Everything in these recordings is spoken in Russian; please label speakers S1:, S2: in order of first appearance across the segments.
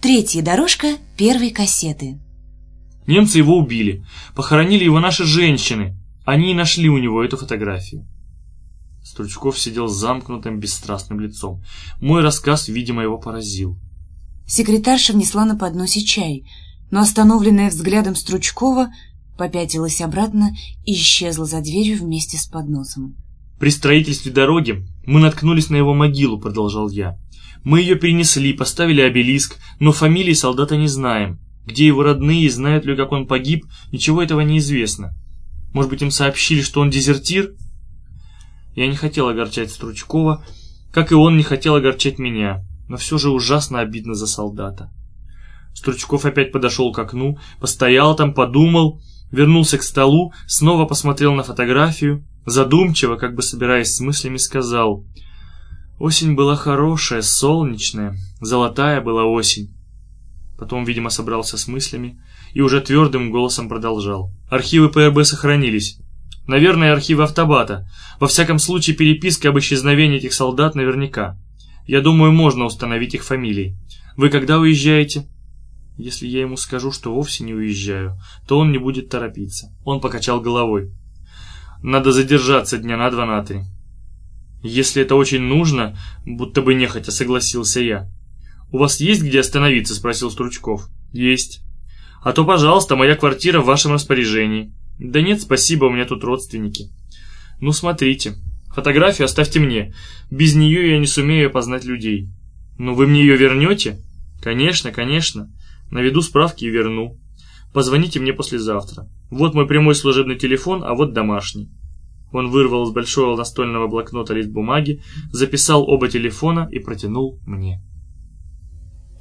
S1: Третья дорожка первой кассеты.
S2: Немцы его убили. Похоронили его наши женщины. Они и нашли у него эту фотографию. Стручков сидел с замкнутым, бесстрастным лицом. Мой рассказ, видимо, его поразил.
S1: Секретарша внесла на подносе чай, но, остановленная взглядом Стручкова, попятилась обратно и исчезла за дверью вместе с подносом.
S2: «При строительстве дороги мы наткнулись на его могилу», — продолжал я. Мы ее перенесли, поставили обелиск, но фамилии солдата не знаем. Где его родные, знают ли, как он погиб, ничего этого не известно. Может быть, им сообщили, что он дезертир? Я не хотел огорчать Стручкова, как и он не хотел огорчать меня, но все же ужасно обидно за солдата. Стручков опять подошел к окну, постоял там, подумал, вернулся к столу, снова посмотрел на фотографию, задумчиво, как бы собираясь с мыслями, сказал — Осень была хорошая, солнечная, золотая была осень. Потом, видимо, собрался с мыслями и уже твердым голосом продолжал. Архивы ПРБ сохранились. Наверное, архивы автобата. Во всяком случае, переписка об исчезновении этих солдат наверняка. Я думаю, можно установить их фамилии. Вы когда уезжаете? Если я ему скажу, что вовсе не уезжаю, то он не будет торопиться. Он покачал головой. Надо задержаться дня на два на три. «Если это очень нужно», будто бы нехотя согласился я. «У вас есть где остановиться?» – спросил Стручков. «Есть». «А то, пожалуйста, моя квартира в вашем распоряжении». «Да нет, спасибо, у меня тут родственники». «Ну, смотрите. Фотографию оставьте мне. Без нее я не сумею опознать людей». «Ну, вы мне ее вернете?» «Конечно, конечно. Наведу справки и верну. Позвоните мне послезавтра. Вот мой прямой служебный телефон, а вот домашний». Он вырвал из большого настольного блокнота лист бумаги, записал оба телефона и протянул мне.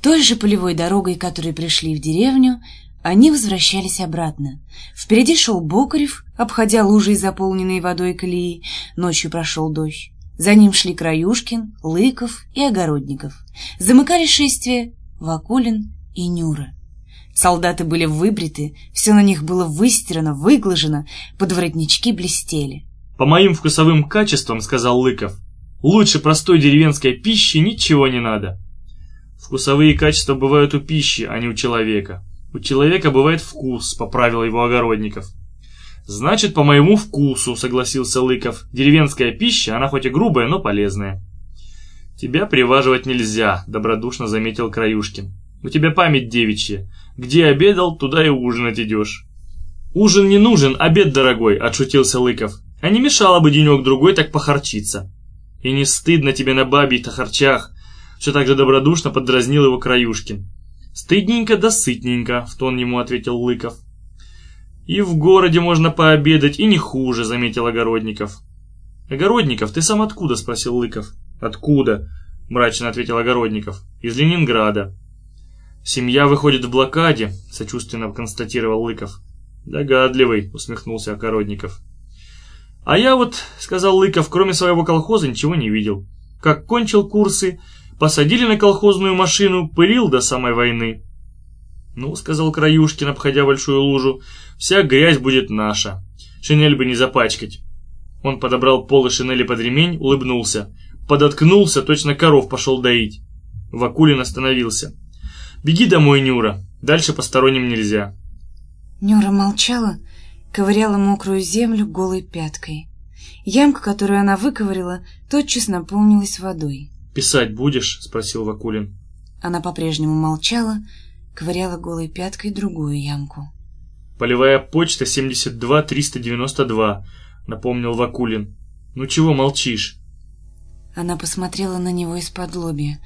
S1: Той же полевой дорогой, которой пришли в деревню, они возвращались обратно. Впереди шел Бокарев, обходя лужи, заполненные водой колеи. Ночью прошел дождь. За ним шли Краюшкин, Лыков и Огородников. Замыкали шествие Вакулин и Нюра. Солдаты были выбриты, все на них было выстирано, выглажено, подворотнички блестели.
S2: «По моим вкусовым качествам, — сказал Лыков, — лучше простой деревенской пищи ничего не надо. Вкусовые качества бывают у пищи, а не у человека. У человека бывает вкус, — поправил его Огородников. «Значит, по моему вкусу», — согласился Лыков. «Деревенская пища, она хоть и грубая, но полезная». «Тебя приваживать нельзя», — добродушно заметил Краюшкин. «У тебя память девичья. Где обедал, туда и ужинать идешь». «Ужин не нужен, обед дорогой», — отшутился Лыков. А не мешало бы денек-другой так похарчиться. И не стыдно тебе на бабьих-то харчах, все так же добродушно подразнил его Краюшкин. «Стыдненько да сытненько», — в тон ему ответил Лыков. «И в городе можно пообедать, и не хуже», — заметил Огородников. «Огородников, ты сам откуда?» — спросил Лыков. «Откуда?» — мрачно ответил Огородников. «Из Ленинграда». «Семья выходит в блокаде», — сочувственно констатировал Лыков. «Догадливый», — усмехнулся Огородников. А я вот, сказал Лыков, кроме своего колхоза ничего не видел. Как кончил курсы, посадили на колхозную машину, пылил до самой войны. Ну, сказал Краюшкин, обходя большую лужу, вся грязь будет наша. Шинель бы не запачкать. Он подобрал полы шинели под ремень, улыбнулся. Подоткнулся, точно коров пошел доить. Вакулин остановился. «Беги домой, Нюра. Дальше посторонним нельзя».
S1: Нюра молчала, ковыряла мокрую землю голой пяткой. Ямка, которую она выковырила, тотчас наполнилась водой.
S2: «Писать будешь?» — спросил Вакулин.
S1: Она по-прежнему молчала, ковыряла голой пяткой другую ямку.
S2: «Полевая почта 72-392», — напомнил Вакулин. «Ну чего молчишь?»
S1: Она посмотрела на него из-под лобья.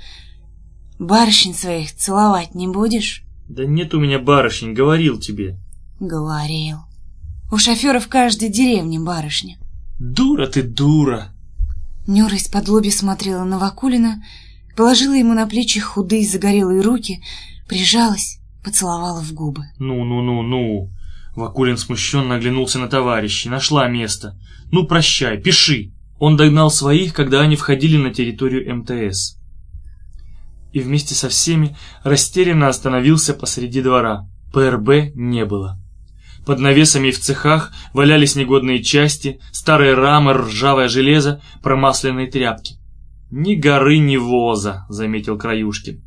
S1: «Барышень своих целовать не будешь?»
S2: «Да нет у меня барышень, говорил тебе».
S1: «Говорил». У шоферов каждой деревне барышня.
S2: Дура ты, дура!
S1: Нюра из-под лоби смотрела на Вакулина, положила ему на плечи худые загорелые руки, прижалась, поцеловала в губы.
S2: «Ну-ну-ну-ну!» Вакулин смущенно оглянулся на товарищей. Нашла место. «Ну, прощай, пиши!» Он догнал своих, когда они входили на территорию МТС. И вместе со всеми растерянно остановился посреди двора. ПРБ не было. Под навесами в цехах валялись негодные части, старые рамы, ржавое железо, промасленные тряпки. «Ни горы, ни воза», — заметил Краюшкин.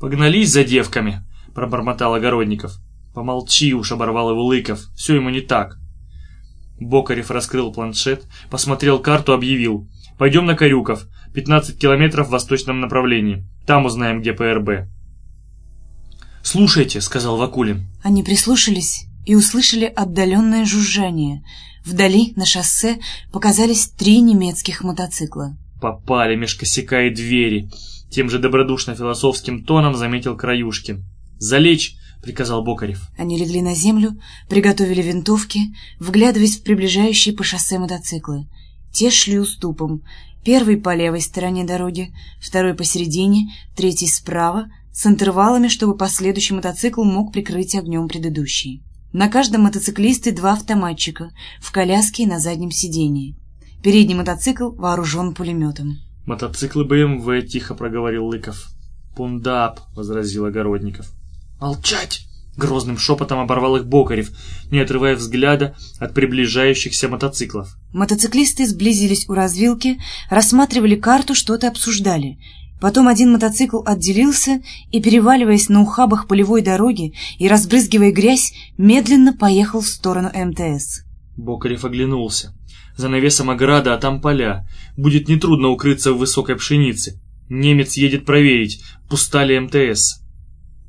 S2: «Погнались за девками», — пробормотал Огородников. «Помолчи уж», — оборвал его Лыков. «Все ему не так». Бокарев раскрыл планшет, посмотрел карту, объявил. «Пойдем на Карюков, 15 километров в восточном направлении. Там узнаем, где ПРБ». «Слушайте», — сказал Вакулин.
S1: Они прислушались и услышали отдаленное жужжание. Вдали, на шоссе, показались три немецких мотоцикла.
S2: «Попали меж косяка и двери», — тем же добродушно-философским тоном заметил Краюшкин. «Залечь!» — приказал Бокарев.
S1: Они легли на землю, приготовили винтовки, вглядываясь в приближающие по шоссе мотоциклы. Те шли уступом. Первый по левой стороне дороги, второй посередине, третий справа, с интервалами, чтобы последующий мотоцикл мог прикрыть огнем предыдущий. На каждом мотоциклисте два автоматчика, в коляске и на заднем сидении. Передний мотоцикл вооружен пулеметом.
S2: «Мотоциклы БМВ», — тихо проговорил Лыков. «Пундап», — возразил Огородников. «Молчать!» — грозным шепотом оборвал их Бокарев, не отрывая взгляда от приближающихся мотоциклов.
S1: Мотоциклисты сблизились у развилки, рассматривали карту, что-то обсуждали. Потом один мотоцикл отделился и, переваливаясь на ухабах полевой дороги и разбрызгивая грязь, медленно поехал в сторону МТС.
S2: Бокарев оглянулся. За навесом ограда, а там поля. Будет нетрудно укрыться в высокой пшенице. Немец едет проверить, пуста ли МТС.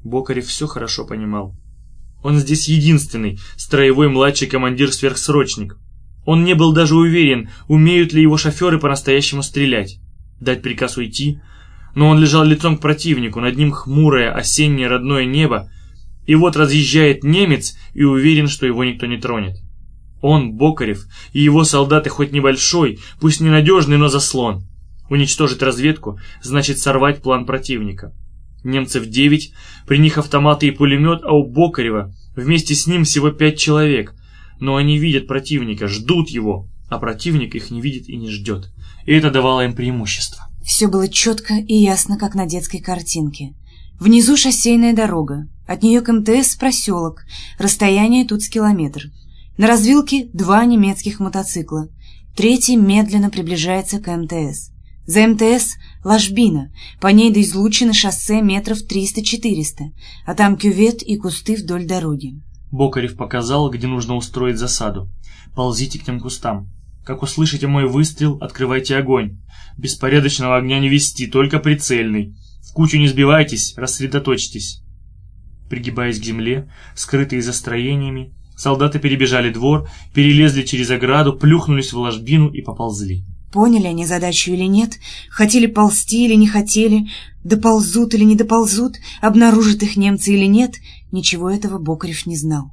S2: Бокарев все хорошо понимал. Он здесь единственный, строевой младший командир-сверхсрочник. Он не был даже уверен, умеют ли его шоферы по-настоящему стрелять. Дать приказ уйти, но он лежал лицом к противнику, над ним хмурое осеннее родное небо, и вот разъезжает немец и уверен, что его никто не тронет. Он, Бокарев, и его солдаты хоть небольшой, пусть ненадежный, но заслон. Уничтожить разведку значит сорвать план противника. Немцев девять, при них автоматы и пулемет, а у Бокарева вместе с ним всего пять человек. Но они видят противника, ждут его, а противник их не видит и не ждет. И это давало им преимущество.
S1: Все было четко и ясно, как на детской картинке. Внизу шоссейная дорога, от нее к МТС проселок, расстояние тут с километр. На развилке два немецких мотоцикла, третий медленно приближается к МТС. За МТС — ложбина, по ней до излучины шоссе метров 300-400, а там кювет и кусты вдоль дороги.
S2: Бокарев показал, где нужно устроить засаду. Ползите к тем кустам. Как услышите мой выстрел, открывайте огонь. Беспорядочного огня не вести, только прицельный. В кучу не сбивайтесь, рассредоточьтесь. Пригибаясь к земле, скрытые за строениями, солдаты перебежали двор, перелезли через ограду, плюхнулись в ложбину и поползли.
S1: Поняли они задачу или нет, хотели ползти или не хотели, доползут или не доползут, обнаружат их немцы или нет, ничего этого Бокарев не знал.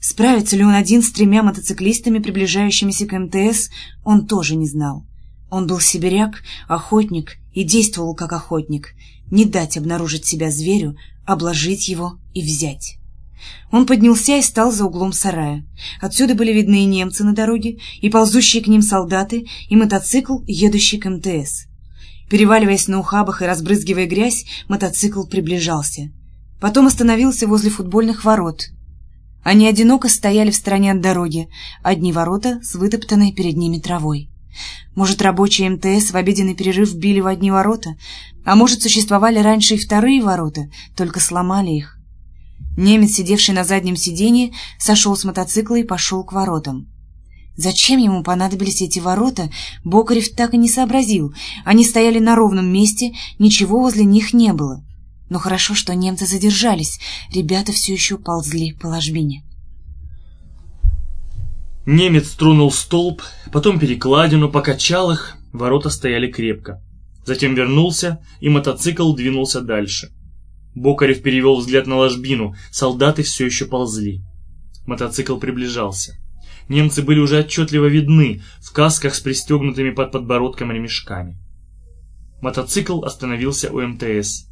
S1: Справится ли он один с тремя мотоциклистами, приближающимися к МТС, он тоже не знал. Он был сибиряк, охотник и действовал как охотник. Не дать обнаружить себя зверю, обложить его и взять. Он поднялся и стал за углом сарая. Отсюда были видны и немцы на дороге, и ползущие к ним солдаты, и мотоцикл, едущий к МТС. Переваливаясь на ухабах и разбрызгивая грязь, мотоцикл приближался. Потом остановился возле футбольных ворот. Они одиноко стояли в стороне от дороги, одни ворота с вытоптанной перед ними травой. Может, рабочие МТС в обеденный перерыв били в одни ворота, а может, существовали раньше и вторые ворота, только сломали их. Немец, сидевший на заднем сиденье, сошел с мотоцикла и пошел к воротам. Зачем ему понадобились эти ворота, Бокарев так и не сообразил. Они стояли на ровном месте, ничего возле них не было. Но хорошо, что немцы задержались, ребята все еще ползли по ложбине.
S2: Немец тронул столб, потом перекладину, покачал их, ворота стояли крепко. Затем вернулся, и мотоцикл двинулся дальше. Бокарев перевел взгляд на ложбину, солдаты все еще ползли. Мотоцикл приближался. Немцы были уже отчетливо видны в касках с пристегнутыми под подбородком ремешками. Мотоцикл остановился у МТС.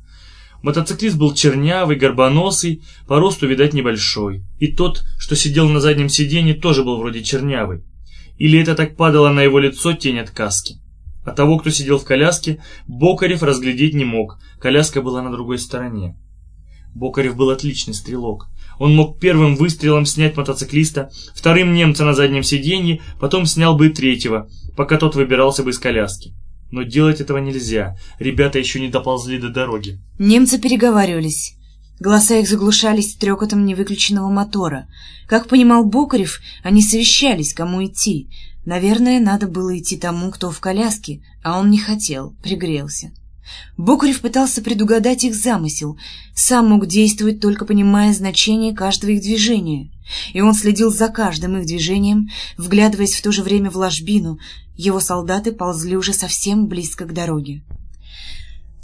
S2: Мотоциклист был чернявый, горбоносый, по росту, видать, небольшой. И тот, что сидел на заднем сиденье, тоже был вроде чернявый. Или это так падало на его лицо тень от каски. А того, кто сидел в коляске, Бокарев разглядеть не мог, коляска была на другой стороне. Бокарев был отличный стрелок. Он мог первым выстрелом снять мотоциклиста, вторым немца на заднем сиденье, потом снял бы третьего, пока тот выбирался бы из коляски. Но делать этого нельзя. Ребята еще не доползли до дороги.
S1: Немцы переговаривались. Голоса их заглушались трекотом невыключенного мотора. Как понимал Бокарев, они совещались, кому идти. Наверное, надо было идти тому, кто в коляске, а он не хотел, пригрелся. Бокарев пытался предугадать их замысел, сам мог действовать, только понимая значение каждого их движения. И он следил за каждым их движением, вглядываясь в то же время в ложбину. Его солдаты ползли уже совсем близко к дороге.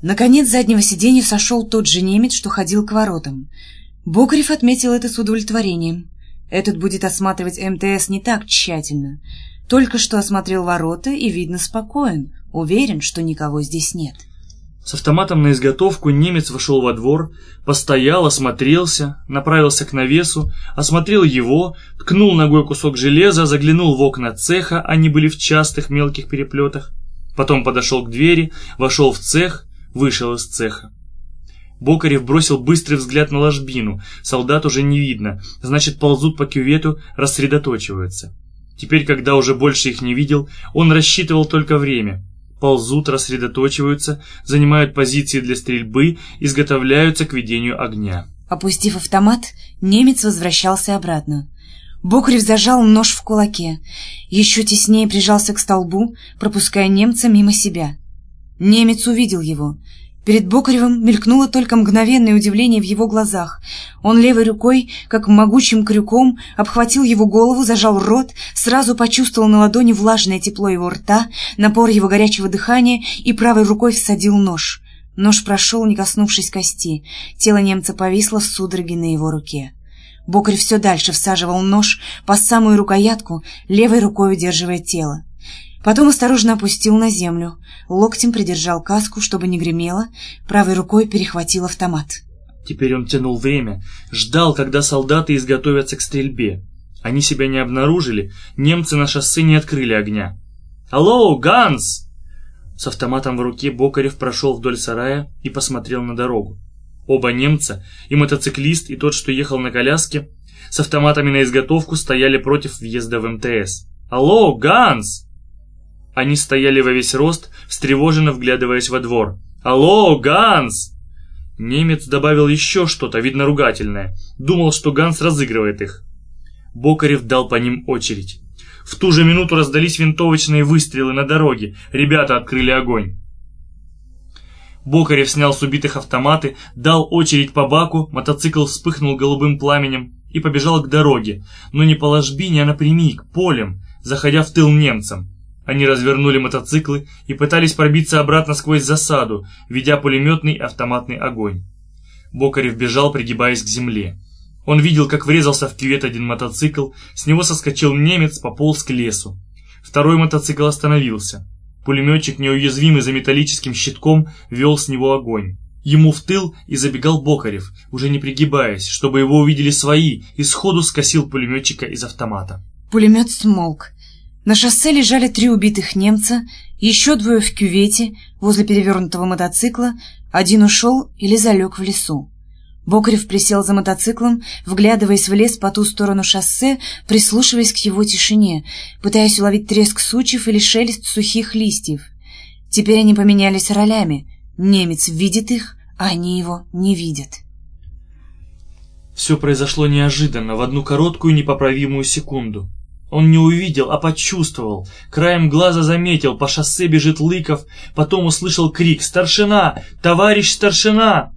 S1: Наконец с заднего сиденья сошел тот же немец, что ходил к воротам. Бокарев отметил это с удовлетворением. Этот будет осматривать МТС не так тщательно. Только что осмотрел ворота и, видно, спокоен, уверен, что никого здесь нет.
S2: С автоматом на изготовку немец вошел во двор, постоял, осмотрелся, направился к навесу, осмотрел его, ткнул ногой кусок железа, заглянул в окна цеха, они были в частых мелких переплетах. Потом подошел к двери, вошел в цех, вышел из цеха. Бокарев бросил быстрый взгляд на ложбину. Солдат уже не видно, значит, ползут по кювету, рассредоточиваются. Теперь, когда уже больше их не видел, он рассчитывал только время. Ползут, рассредоточиваются, занимают позиции для стрельбы, изготовляются к ведению огня.
S1: Опустив автомат, немец возвращался обратно. Бокарев зажал нож в кулаке, еще теснее прижался к столбу, пропуская немца мимо себя. Немец увидел его. Перед Бокаревым мелькнуло только мгновенное удивление в его глазах. Он левой рукой, как могучим крюком, обхватил его голову, зажал рот, сразу почувствовал на ладони влажное тепло его рта, напор его горячего дыхания и правой рукой всадил нож. Нож прошел, не коснувшись кости. Тело немца повисло в судороге на его руке. Бокарев все дальше всаживал нож по самую рукоятку, левой рукой удерживая тело. Потом осторожно опустил на землю, локтем придержал каску, чтобы не гремело, правой рукой перехватил автомат.
S2: Теперь он тянул время, ждал, когда солдаты изготовятся к стрельбе. Они себя не обнаружили, немцы на шоссе не открыли огня. «Алло, Ганс!» С автоматом в руке Бокарев прошел вдоль сарая и посмотрел на дорогу. Оба немца, и мотоциклист, и тот, что ехал на коляске, с автоматами на изготовку стояли против въезда в МТС. «Алло, Ганс!» Они стояли во весь рост, встревоженно вглядываясь во двор. «Алло, Ганс!» Немец добавил еще что-то, видно ругательное. Думал, что Ганс разыгрывает их. Бокарев дал по ним очередь. В ту же минуту раздались винтовочные выстрелы на дороге. Ребята открыли огонь. Бокарев снял с убитых автоматы, дал очередь по баку, мотоцикл вспыхнул голубым пламенем и побежал к дороге, но не по ложбине, а напрямик, полем, заходя в тыл немцам. Они развернули мотоциклы и пытались пробиться обратно сквозь засаду, ведя пулеметный автоматный огонь. Бокарев бежал, пригибаясь к земле. Он видел, как врезался в кювет один мотоцикл, с него соскочил немец, пополз к лесу. Второй мотоцикл остановился. Пулеметчик, неуязвимый за металлическим щитком, вел с него огонь. Ему в тыл и забегал Бокарев, уже не пригибаясь, чтобы его увидели свои, и сходу скосил пулеметчика из автомата.
S1: Пулемет смолк. На шоссе лежали три убитых немца, еще двое в кювете возле перевернутого мотоцикла, один ушел или залег в лесу. Бокарев присел за мотоциклом, вглядываясь в лес по ту сторону шоссе, прислушиваясь к его тишине, пытаясь уловить треск сучьев или шелест сухих листьев. Теперь они поменялись ролями. Немец видит их, а они его не видят.
S2: Все произошло неожиданно, в одну короткую непоправимую секунду. Он не увидел, а почувствовал. Краем глаза заметил, по шоссе бежит Лыков, потом услышал крик «Старшина! Товарищ старшина!»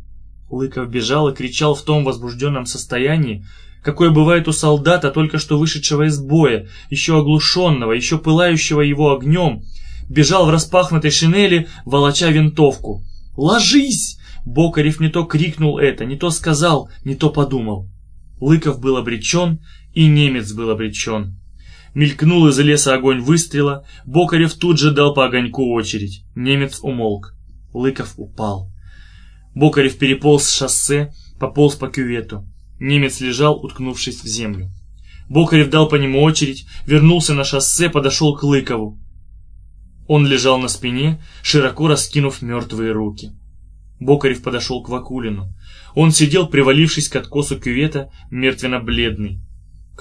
S2: Лыков бежал и кричал в том возбужденном состоянии, какое бывает у солдата, только что вышедшего из боя, еще оглушенного, еще пылающего его огнем, бежал в распахнутой шинели, волоча винтовку. «Ложись!» Бокарев не то крикнул это, не то сказал, не то подумал. Лыков был обречен, и немец был обречен. Мелькнул из леса огонь выстрела, Бокарев тут же дал по огоньку очередь. Немец умолк. Лыков упал. Бокарев переполз с шоссе, пополз по кювету. Немец лежал, уткнувшись в землю. Бокарев дал по нему очередь, вернулся на шоссе, подошел к Лыкову. Он лежал на спине, широко раскинув мертвые руки. Бокарев подошел к Вакулину. Он сидел, привалившись к откосу кювета, мертвенно-бледный.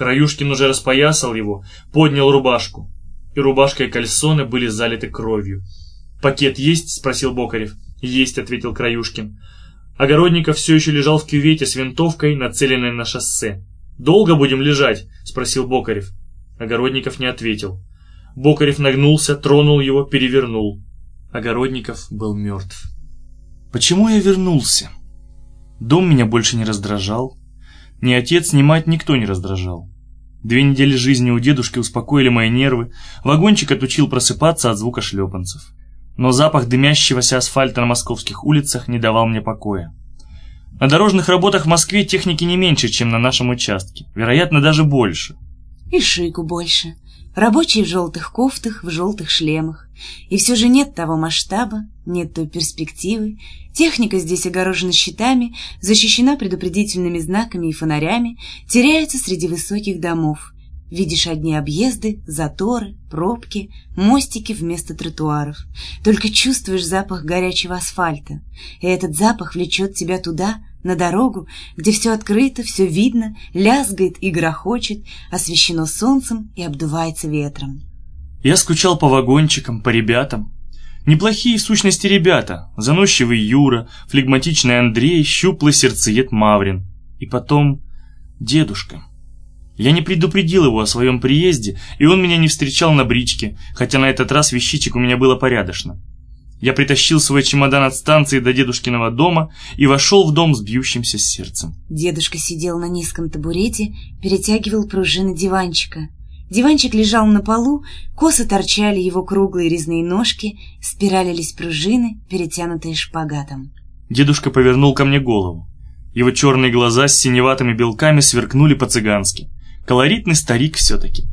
S2: Краюшкин уже распоясал его, поднял рубашку. И рубашка и кальсоны были залиты кровью. «Пакет есть?» — спросил Бокарев. «Есть», — ответил Краюшкин. Огородников все еще лежал в кювете с винтовкой, нацеленной на шоссе. «Долго будем лежать?» — спросил Бокарев. Огородников не ответил. Бокарев нагнулся, тронул его, перевернул. Огородников был мертв. Почему я вернулся? Дом меня больше не раздражал. Ни отец, ни мать никто не раздражал. Две недели жизни у дедушки успокоили мои нервы, вагончик отучил просыпаться от звука шлепанцев. Но запах дымящегося асфальта на московских улицах не давал мне покоя. На дорожных работах в Москве техники не меньше, чем на нашем участке. Вероятно, даже больше.
S1: И шику больше. Рабочие в желтых кофтах, в желтых шлемах. И все же нет того масштаба, нет той перспективы. Техника здесь огорожена щитами, защищена предупредительными знаками и фонарями, теряется среди высоких домов. Видишь одни объезды, заторы, пробки, мостики вместо тротуаров. Только чувствуешь запах горячего асфальта, и этот запах влечет тебя туда, на дорогу, где все открыто, все видно, лязгает и грохочет, освещено солнцем и обдувается ветром.
S2: Я скучал по вагончикам, по ребятам. Неплохие сущности ребята. Заносчивый Юра, флегматичный Андрей, щуплый сердцеед Маврин. И потом дедушка. Я не предупредил его о своем приезде, и он меня не встречал на бричке, хотя на этот раз вещичек у меня было порядочно. Я притащил свой чемодан от станции до дедушкиного дома и вошел в дом с бьющимся сердцем.
S1: Дедушка сидел на низком табурете, перетягивал пружины диванчика. Диванчик лежал на полу, косо торчали его круглые резные ножки, спиралились пружины, перетянутые шпагатом.
S2: Дедушка повернул ко мне голову. Его черные глаза с синеватыми белками сверкнули по-цыгански. Колоритный старик все-таки.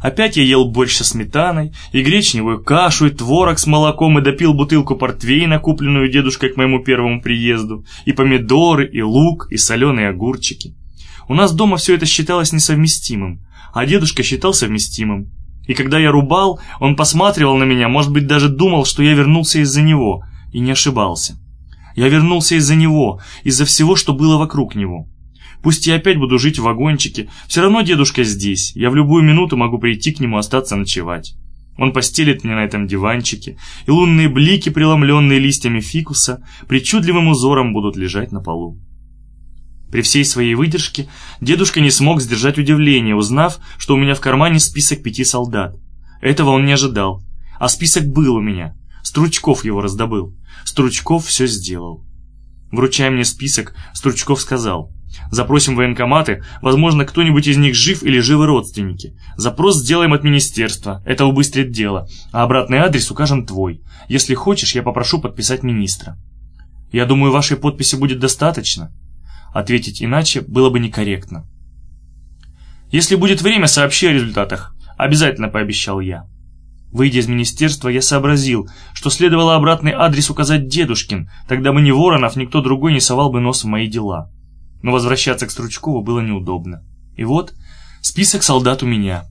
S2: Опять я ел борщ со сметаной, и гречневую кашу, и творог с молоком, и допил бутылку портвейна, купленную дедушкой к моему первому приезду, и помидоры, и лук, и соленые огурчики. У нас дома все это считалось несовместимым, а дедушка считал совместимым. И когда я рубал, он посматривал на меня, может быть, даже думал, что я вернулся из-за него, и не ошибался. Я вернулся из-за него, из-за всего, что было вокруг него. Пусть я опять буду жить в вагончике, все равно дедушка здесь, я в любую минуту могу прийти к нему остаться ночевать. Он постелит меня на этом диванчике, и лунные блики, преломленные листьями фикуса, причудливым узором будут лежать на полу. При всей своей выдержке дедушка не смог сдержать удивление, узнав, что у меня в кармане список пяти солдат. Этого он не ожидал. А список был у меня. Стручков его раздобыл. Стручков все сделал. Вручая мне список, Стручков сказал, Запросим военкоматы, возможно, кто-нибудь из них жив или живы родственники. Запрос сделаем от министерства, это убыстрит дело, а обратный адрес укажем твой. Если хочешь, я попрошу подписать министра. Я думаю, вашей подписи будет достаточно. Ответить иначе было бы некорректно. Если будет время, сообщи о результатах. Обязательно пообещал я. Выйдя из министерства, я сообразил, что следовало обратный адрес указать дедушкин, тогда бы ни Воронов, никто другой не совал бы нос в мои дела но возвращаться к Стручкову было неудобно. И вот список солдат у меня.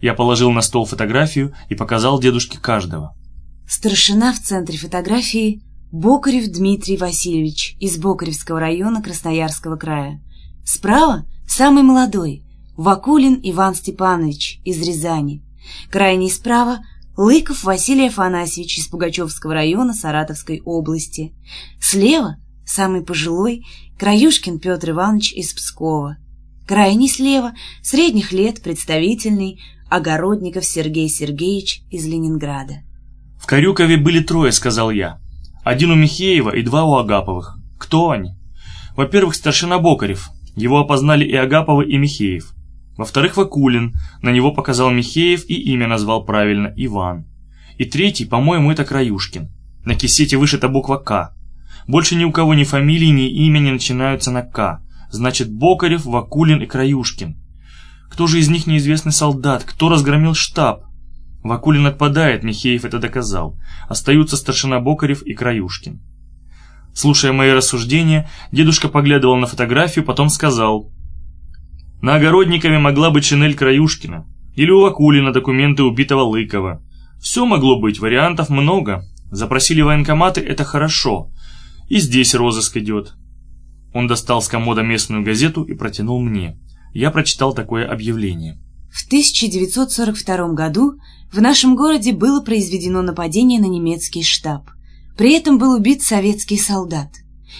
S2: Я положил на стол фотографию и показал дедушке каждого.
S1: Старшина в центре фотографии Бокарев Дмитрий Васильевич из Бокаревского района Красноярского края. Справа самый молодой Вакулин Иван Степанович из Рязани. Крайний справа Лыков Василий Афанасьевич из Пугачевского района Саратовской области. Слева самый пожилой Краюшкин Петр Иванович из Пскова. Крайний слева, средних лет, представительный, Огородников Сергей Сергеевич из Ленинграда.
S2: «В Карюкове были трое», — сказал я. «Один у Михеева и два у Агаповых. Кто они?» «Во-первых, старшина Бокарев. Его опознали и Агаповы, и Михеев. Во-вторых, Вакулин. На него показал Михеев и имя назвал правильно — Иван. И третий, по-моему, это Краюшкин. На кисете вышита буква «К». Больше ни у кого ни фамилии, ни имя не начинаются на «К». Значит, Бокарев, Вакулин и Краюшкин. Кто же из них неизвестный солдат? Кто разгромил штаб? Вакулин отпадает, Михеев это доказал. Остаются старшина Бокарев и Краюшкин. Слушая мои рассуждения, дедушка поглядывал на фотографию, потом сказал. На Огородникове могла быть шинель Краюшкина. Или у Вакулина документы убитого Лыкова. Все могло быть, вариантов много. Запросили военкоматы, это хорошо. И здесь розыск идет. Он достал с комода местную газету и протянул мне. Я прочитал такое объявление.
S1: В 1942 году в нашем городе было произведено нападение на немецкий штаб. При этом был убит советский солдат.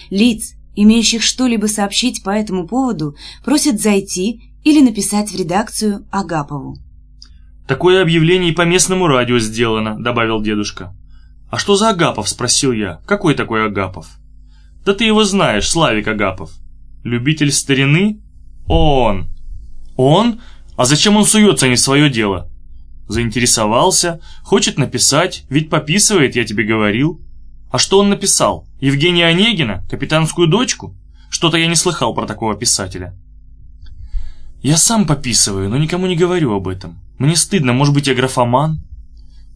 S1: Лиц, имеющих что-либо сообщить по этому поводу, просят зайти или написать в редакцию Агапову.
S2: «Такое объявление и по местному радио сделано», — добавил дедушка. «А что за Агапов?» — спросил я. «Какой такой Агапов?» «Да ты его знаешь, Славик Агапов». «Любитель старины?» «Он». «Он? А зачем он суется не в свое дело?» Заинтересовался, хочет написать, ведь пописывает, я тебе говорил. А что он написал? Евгения Онегина? Капитанскую дочку? Что-то я не слыхал про такого писателя. Я сам пописываю, но никому не говорю об этом. Мне стыдно, может быть, я графоман?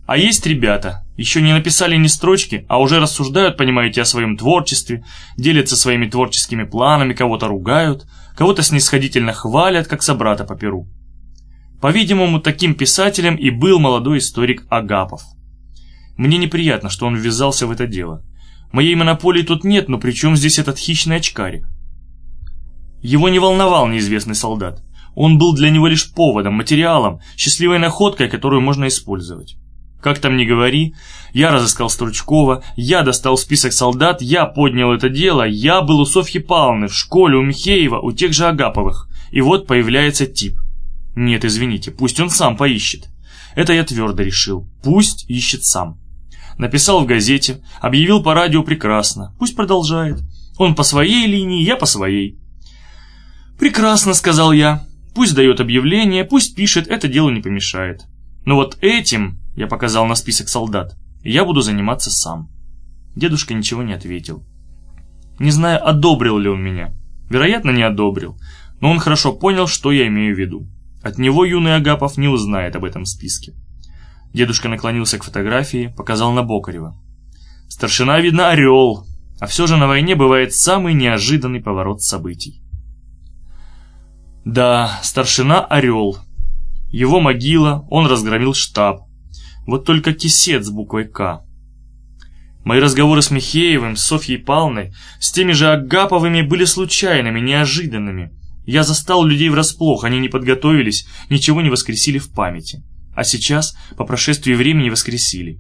S2: А есть ребята, еще не написали ни строчки, а уже рассуждают, понимаете, о своем творчестве, делятся своими творческими планами, кого-то ругают, кого-то снисходительно хвалят, как собрата по перу. По-видимому, таким писателем и был молодой историк Агапов. Мне неприятно, что он ввязался в это дело. Моей монополии тут нет, но при чем здесь этот хищный очкарик? Его не волновал неизвестный солдат. Он был для него лишь поводом, материалом, счастливой находкой, которую можно использовать. Как там ни говори, я разыскал Стручкова, я достал список солдат, я поднял это дело, я был у Софьи Павловны, в школе, у Михеева, у тех же Агаповых. И вот появляется тип. Нет, извините, пусть он сам поищет. Это я твердо решил. Пусть ищет сам. Написал в газете, объявил по радио прекрасно. Пусть продолжает. Он по своей линии, я по своей. «Прекрасно», — сказал я. «Пусть дает объявление, пусть пишет, это дело не помешает. Но вот этим, — я показал на список солдат, — я буду заниматься сам». Дедушка ничего не ответил. Не знаю, одобрил ли он меня. Вероятно, не одобрил, но он хорошо понял, что я имею в виду. От него юный Агапов не узнает об этом списке. Дедушка наклонился к фотографии, показал на Бокарева. Старшина, видно, орел, а все же на войне бывает самый неожиданный поворот событий. Да, старшина орел. Его могила, он разгромил штаб. Вот только кисет с буквой «К». Мои разговоры с Михеевым, с Софьей Павловной, с теми же Агаповыми были случайными, неожиданными. Я застал людей врасплох, они не подготовились, ничего не воскресили в памяти. А сейчас, по прошествии времени, воскресили.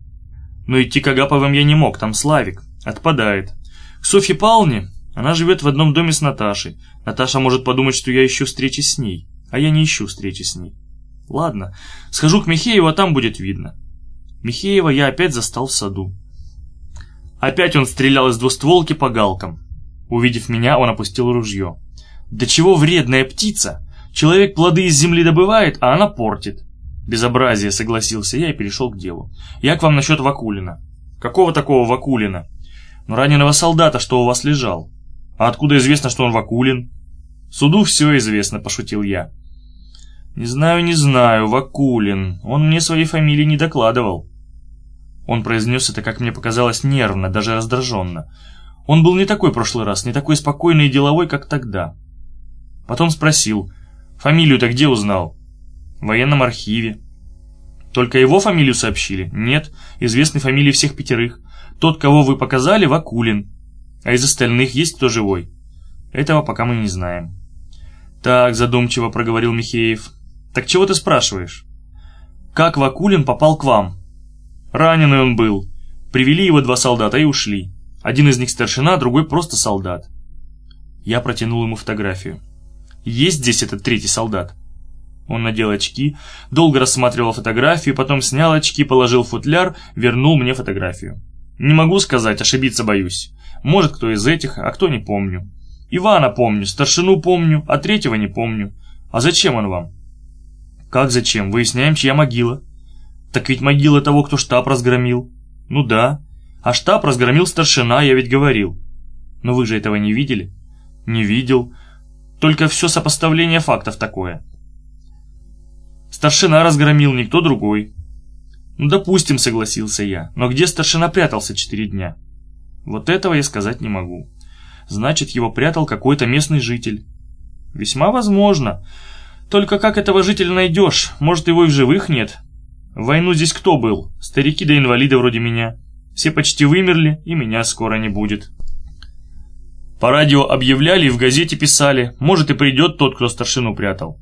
S2: Но идти к Агаповым я не мог, там Славик. Отпадает. К Софье Павловне, она живет в одном доме с Наташей. Наташа может подумать, что я ищу встречи с ней. А я не ищу встречи с ней. Ладно, схожу к Михееву, а там будет видно. Михеева я опять застал в саду. Опять он стрелял из двустволки по галкам. Увидев меня, он опустил ружье. Да чего вредная птица? Человек плоды из земли добывает, а она портит. Безобразие, согласился я и перешел к делу. Я к вам насчет Вакулина. Какого такого Вакулина? Ну, раненого солдата, что у вас лежал. А откуда известно, что он Вакулин? Суду все известно, пошутил я. Не знаю, не знаю, Вакулин. Он мне своей фамилии не докладывал. Он произнес это, как мне показалось, нервно, даже раздраженно. Он был не такой прошлый раз, не такой спокойный и деловой, как тогда. Потом спросил, фамилию-то где узнал? В военном архиве. Только его фамилию сообщили? Нет, известны фамилии всех пятерых. Тот, кого вы показали, Вакулин. А из остальных есть кто живой? Этого пока мы не знаем. Так, задумчиво проговорил Михеев. Так чего ты спрашиваешь? Как Вакулин попал к вам? Раненый он был. Привели его два солдата и ушли. Один из них старшина, другой просто солдат. Я протянул ему фотографию. Есть здесь этот третий солдат?» Он надел очки, долго рассматривал фотографию, потом снял очки, положил футляр, вернул мне фотографию. «Не могу сказать, ошибиться боюсь. Может, кто из этих, а кто не помню. Ивана помню, старшину помню, а третьего не помню. А зачем он вам?» «Как зачем? Выясняем, чья могила». «Так ведь могила того, кто штаб разгромил». «Ну да. А штаб разгромил старшина, я ведь говорил». «Но вы же этого не видели?» «Не видел. Только все сопоставление фактов такое. Старшина разгромил, никто другой. Ну, допустим, согласился я. Но где старшина прятался четыре дня? Вот этого я сказать не могу. Значит, его прятал какой-то местный житель. Весьма возможно. Только как этого жителя найдешь? Может, его и в живых нет? В войну здесь кто был? Старики да инвалиды вроде меня. Все почти вымерли, и меня скоро не будет. По радио объявляли и в газете писали, может и придет тот, кто старшину прятал.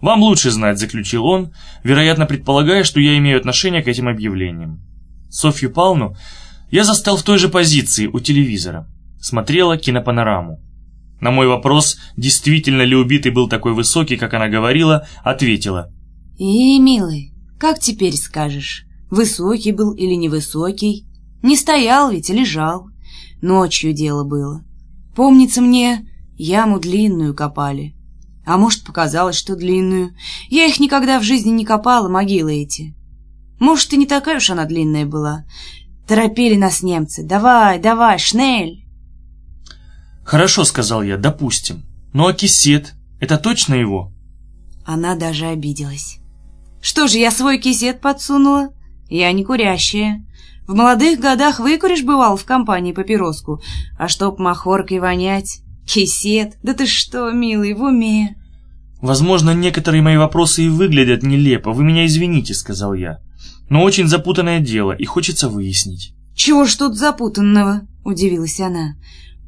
S2: «Вам лучше знать», — заключил он, вероятно, предполагая, что я имею отношение к этим объявлениям. Софью Павловну я застал в той же позиции у телевизора. Смотрела кинопанораму. На мой вопрос, действительно ли убитый был такой высокий, как она говорила, ответила.
S1: «И, милый, как теперь скажешь, высокий был или невысокий? Не стоял ведь, а лежал. Ночью дело было. Помнится мне, яму длинную копали. А может, показалось, что длинную. Я их никогда в жизни не копала, могилы эти. Может, и не такая уж она длинная была. Торопили нас немцы. Давай, давай, шнель!»
S2: «Хорошо», — сказал я, — «допустим. Ну а кисет? Это точно его?»
S1: Она даже обиделась. «Что же, я свой кисет подсунула? Я не курящая. В молодых годах выкуришь, бывал, в компании папироску. А чтоб махоркой вонять? Кисет? Да ты что, милый, в уме?»
S2: «Возможно, некоторые мои вопросы и выглядят нелепо. Вы меня извините», — сказал я. «Но очень запутанное дело, и хочется выяснить».
S1: «Чего ж тут запутанного?» — удивилась она.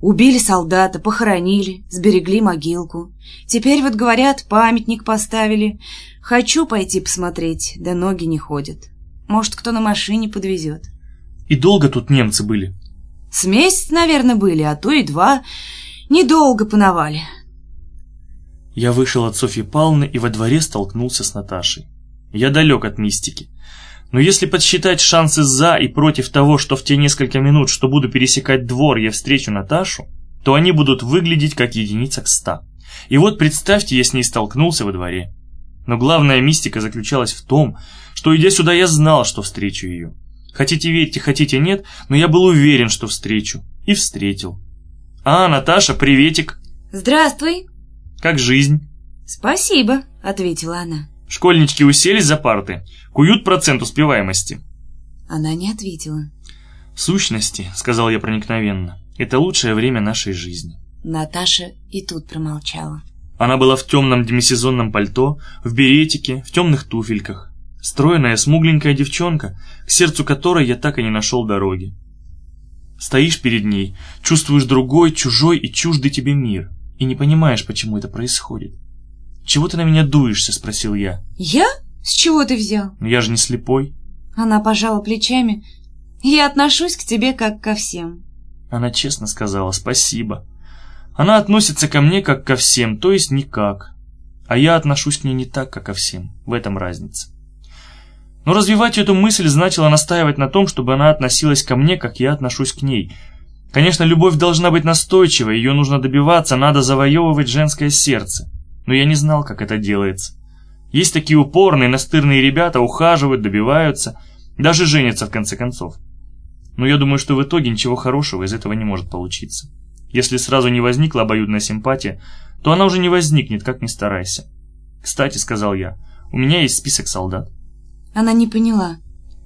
S1: Убили солдата, похоронили, сберегли могилку. Теперь вот, говорят, памятник поставили. Хочу пойти посмотреть, да ноги не ходят. Может, кто на машине подвезет.
S2: И долго тут немцы были?
S1: С месяц, наверное, были, а то и два. Недолго пановали.
S2: Я вышел от Софьи Павловны и во дворе столкнулся с Наташей. Я далек от мистики. Но если подсчитать шансы за и против того, что в те несколько минут, что буду пересекать двор, я встречу Наташу, то они будут выглядеть как единица к ста. И вот представьте, я с ней столкнулся во дворе. Но главная мистика заключалась в том, что идя сюда я знал, что встречу ее. Хотите верьте, хотите нет, но я был уверен, что встречу. И встретил. А, Наташа, приветик.
S1: Здравствуй.
S2: Как жизнь?
S1: Спасибо, ответила она.
S2: Школьнички уселись за парты, куют процент успеваемости.
S1: Она не ответила.
S2: В сущности, сказал я проникновенно, это лучшее время нашей жизни.
S1: Наташа и тут промолчала.
S2: Она была в темном демисезонном пальто, в беретике, в темных туфельках. Стройная, смугленькая девчонка, к сердцу которой я так и не нашел дороги. Стоишь перед ней, чувствуешь другой, чужой и чуждый тебе мир, и не понимаешь, почему это происходит. «Чего ты на меня дуешься?» — спросил я.
S1: «Я? С чего ты взял?»
S2: «Я же не слепой».
S1: Она пожала плечами. «Я отношусь к тебе как ко всем».
S2: Она честно сказала «спасибо». Она относится ко мне как ко всем, то есть никак. А я отношусь к ней не так, как ко всем. В этом разница. Но развивать эту мысль значило настаивать на том, чтобы она относилась ко мне, как я отношусь к ней. Конечно, любовь должна быть настойчивой, ее нужно добиваться, надо завоевывать женское сердце но я не знал, как это делается. Есть такие упорные, настырные ребята, ухаживают, добиваются, даже женятся в конце концов. Но я думаю, что в итоге ничего хорошего из этого не может получиться. Если сразу не возникла обоюдная симпатия, то она уже не возникнет, как ни старайся. «Кстати», — сказал я, — «у меня есть список солдат».
S1: Она не поняла.